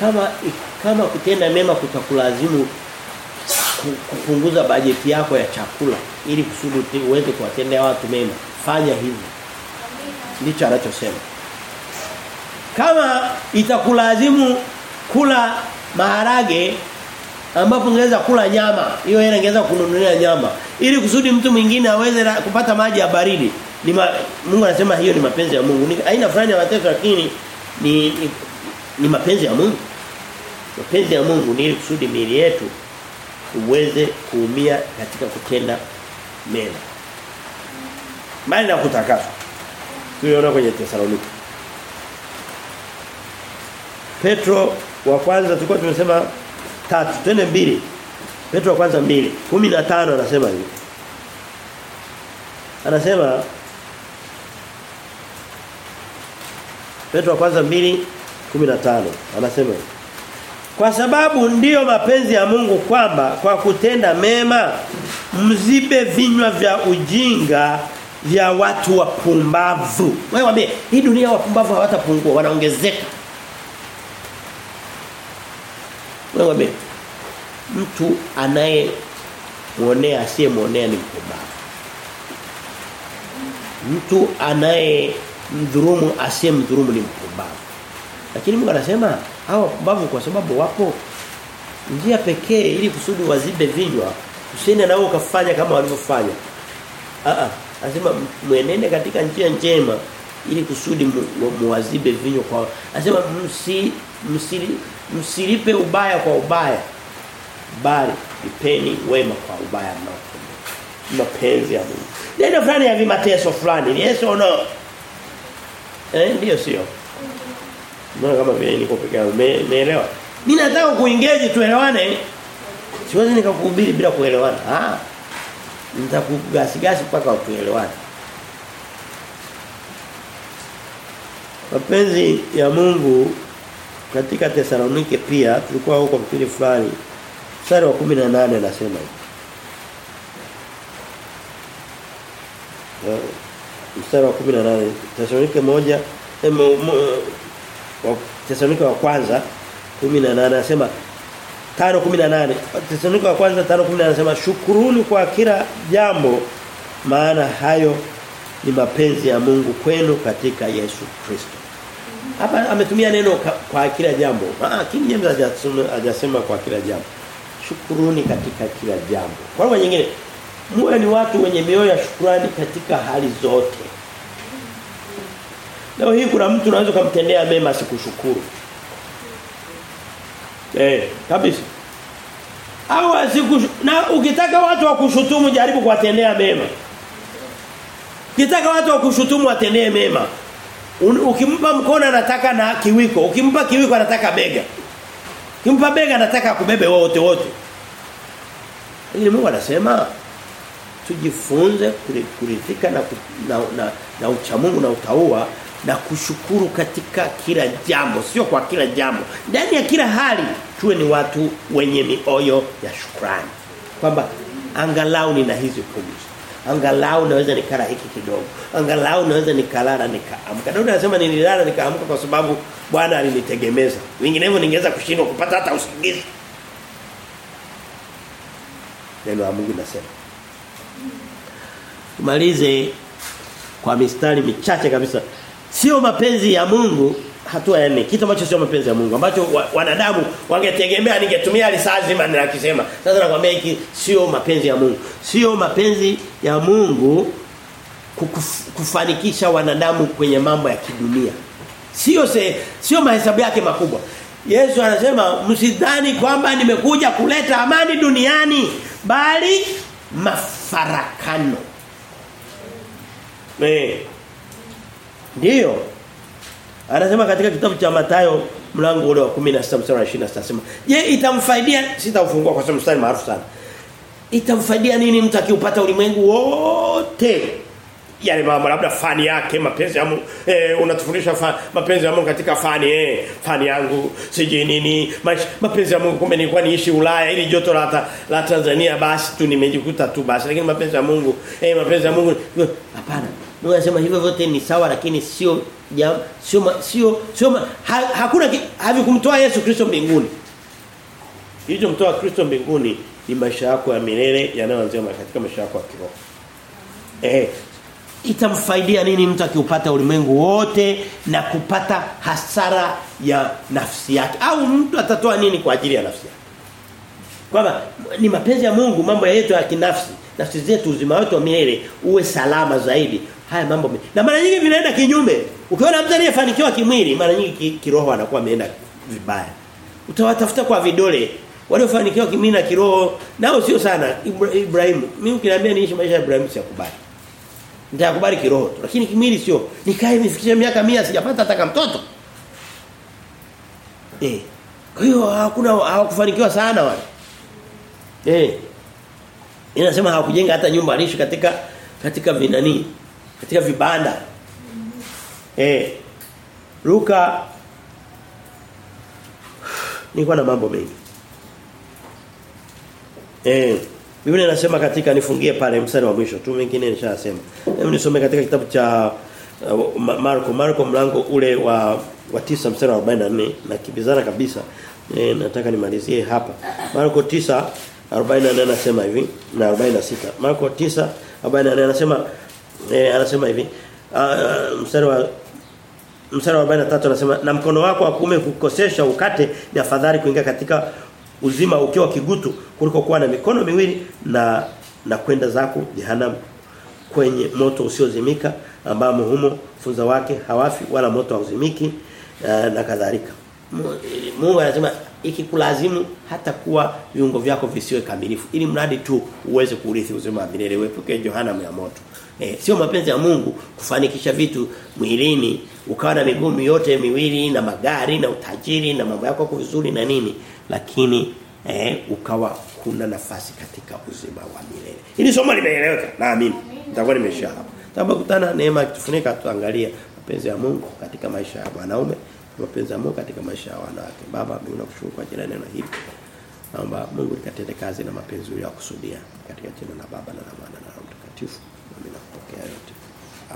kama kama kutenda mema kutakulazimu kupunguza bajeti yako ya chakula ili kusudi uweze kuwatendea watu mema fanya hivyo. Ndicho anachosema. Kama itakulazimu kula maharage ambapo ungeweza kula nyama hiyo hela ingeweza kununulia nyama ili kusudi mtu mwingine aweze kupata maji ya baridi ni ma, Mungu anasema hiyo ni mapenzi ya Mungu. Ni aina fulani ya mateso lakini ni, ni ni mapenzi ya Mungu mapenzi ya Mungu ni kusudi mili yetu uweze kuumia katika kutenda mema. Mbali na kutakaswa. Tuliona kwenye Tesaloniki. Petro wa kwanza tulikuwa tumesema tatu, twende mbili. Petro wa kwanza mbili, 15 anasema hivi. Anasema Petro wa kwanza mbili 15 anasema. Kwa sababu ndiyo mapenzi ya Mungu kwamba kwa kutenda mema mzibe vinywa vya ujinga vya watu wapumbavu. Wewe waambie hii dunia wapumbavu hawatapungua wanaongezeka. Wewe waambie mtu anaye muonea asiyemuonea ni mpumbavu. Mtu anaye mdhulumu asiyemdhulumu ni mpumbavu. Lakini Mungu anasema hao wapumbavu kwa sababu wapo njia pekee ili kusudi wazibe vinywa usiende nao ukafanya kama walivyofanya. Ah ah, anasema mwenende katika njia njema ili kusudi muwazibe vinywa kwa. Anasema msi msili msilipe ubaya kwa ubaya bali ipeni wema kwa ubaya mnaotenda. Mapenzi ya Mungu. Neno fulani ya vimateso fulani, yes or no? Eh ndio sio. Mbona kama vile niko peke yangu umeelewa? Mimi nataka kuengage tuelewane. Siwezi nikakuhubiri bila kuelewana. Ah. Nitakugasi gasi mpaka tuelewane. Mapenzi ya Mungu katika Tesalonike pia tulikuwa huko mpili fulani. Mstari wa 18 anasema hivi. Mstari wa 18 Tesalonike moja Tesalonike wa kwanza 18 anasema 5:18 Tesalonika wa kwanza 5:18 anasema shukuruni kwa kila jambo maana hayo ni mapenzi ya Mungu kwenu katika Yesu Kristo. Hapa ametumia neno kwa kila jambo. Ah King James hajasema kwa kila jambo. Shukuruni katika kila jambo. Kwa lugha nyingine muwe ni watu wenye mioyo ya shukrani katika hali zote. Leo hii kuna mtu unaweza kumtendea mema sikushukuru. Eh, kabisa. Au asiku na ukitaka watu wakushutumu jaribu kuwatendea mema. Ukitaka watu wakushutumu watendee mema. Ukimpa mkono anataka na kiwiko, ukimpa kiwiko anataka bega. Ukimpa bega anataka kubebe wote wote. Lakini Mungu anasema tujifunze kuridhika na, na, na, na uchamungu na utaua na kushukuru katika kila jambo sio kwa kila jambo ndani ya kila hali tuwe ni watu wenye mioyo ya shukrani kwamba angalau nina hizi pumzi angalau naweza nikala hiki kidogo angalau naweza nikalala nikaamka. Daudi anasema nililala nikaamka kwa sababu Bwana alinitegemeza. Vinginevyo ningeweza kushindwa kupata hata usingizi. Neno la Mungu linasema. Tumalize kwa mistari michache kabisa sio mapenzi ya Mungu hatua ya kitu ambacho sio mapenzi ya Mungu ambacho wa, wanadamu wangetegemea ningetumia risasi zima ninakisema. Sasa nakwambia hiki sio mapenzi ya Mungu. Sio mapenzi ya Mungu kukuf, kufanikisha wanadamu kwenye mambo ya kidunia. Sio sio mahesabu yake makubwa. Yesu anasema msidhani kwamba nimekuja kuleta amani duniani bali mafarakano. Eh. Ndio. Anasema katika kitabu cha Mathayo mlango ule wa 16 mstari wa 26 anasema, "Je, itamfaidia sitaufungua kwa sababu mstari maarufu sana. Itamfaidia nini mtu akiupata ulimwengu wote?" Yale mambo labda fani yake mapenzi ya eh unatufundisha fa, mapenzi ya Mungu katika fani eh fani yangu siji nini mapenzi ya Mungu kumbe nilikuwa niishi Ulaya ili joto la, la Tanzania basi tu nimejikuta tu basi lakini mapenzi ya Mungu eh mapenzi ya Mungu hapana Mungu anasema hivyo vyote ni sawa lakini sio sio sio sio ha, hakuna havikumtoa Yesu Kristo mbinguni. Hicho mtoa Kristo mbinguni ni maisha yako ya milele yanayoanzia katika maisha yako ya kiroho. Eh itamfaidia nini mtu akiupata ulimwengu wote na kupata hasara ya nafsi yake au mtu atatoa nini kwa ajili ya nafsi yake kwamba ni mapenzi ya Mungu mambo yetu ya kinafsi nafsi zetu uzima wetu wa milele uwe salama zaidi haya mambo na mara nyingi vinaenda kinyume. Ukiona mtu aliyefanikiwa kimwili mara nyingi kiroho anakuwa ameenda vibaya. Utawatafuta kwa vidole waliofanikiwa kimwili na kiroho nao sio sana. Ibrahim mimi ukiniambia niishi maisha ya Ibrahim siyakubali. Nitakubali kiroho lakini kimwili sio. Nikae nifikishe miaka 100 sijapata hata mtoto. Eh kwa hiyo hakuna hawakufanikiwa sana wale. Eh inasema hawakujenga hata nyumba aliishi katika katika vinani katika vibanda eh Luka nilikuwa na mambo mengi eh Biblia inasema katika nifungie pale mstari wa mwisho tu mengine nishasema. Hebu nisome katika kitabu cha uh, Marko Marko mlango ule wa wa 9 mstari wa 44 na kibizana kabisa. E, nataka nimalizie hapa. Marko 9 44 anasema hivi na 46. Marko 9 44 anasema e, anasema hivi. Uh, mstari wa mstari wa 43 anasema na mkono wako wa kuume kukosesha ukate ni afadhali kuingia katika uzima ukiwa kigutu kuliko kuwa na mikono miwili na na kwenda zako jehanamu kwenye moto usiozimika ambamo humo funza wake hawafi wala moto hauzimiki uh, na kadhalika Mungu anasema ikikulazimu hata kuwa viungo vyako visiwe kamilifu ili mradi tu uweze kurithi uzima wa milele uepuke jehanamu ya moto Eh, sio mapenzi ya Mungu kufanikisha vitu mwilini ukawa na miguu yote miwili na magari na utajiri na mambo yako vizuri na nini lakini eh, ukawa kuna nafasi katika uzima wa milele. Hili somo limeeleweka naamini. Nitakuwa nimesha hapa. Tutakutana neema kitufunika tuangalie mapenzi ya Mungu katika maisha ya wanaume, mapenzi ya Mungu katika maisha ya wanawake. Baba, mimi nakushukuru kwa ajili ya neno hili. Naomba Mungu likatende kazi na mapenzi yako kusudia katika jina la Baba na la Mwana na la Mtakatifu.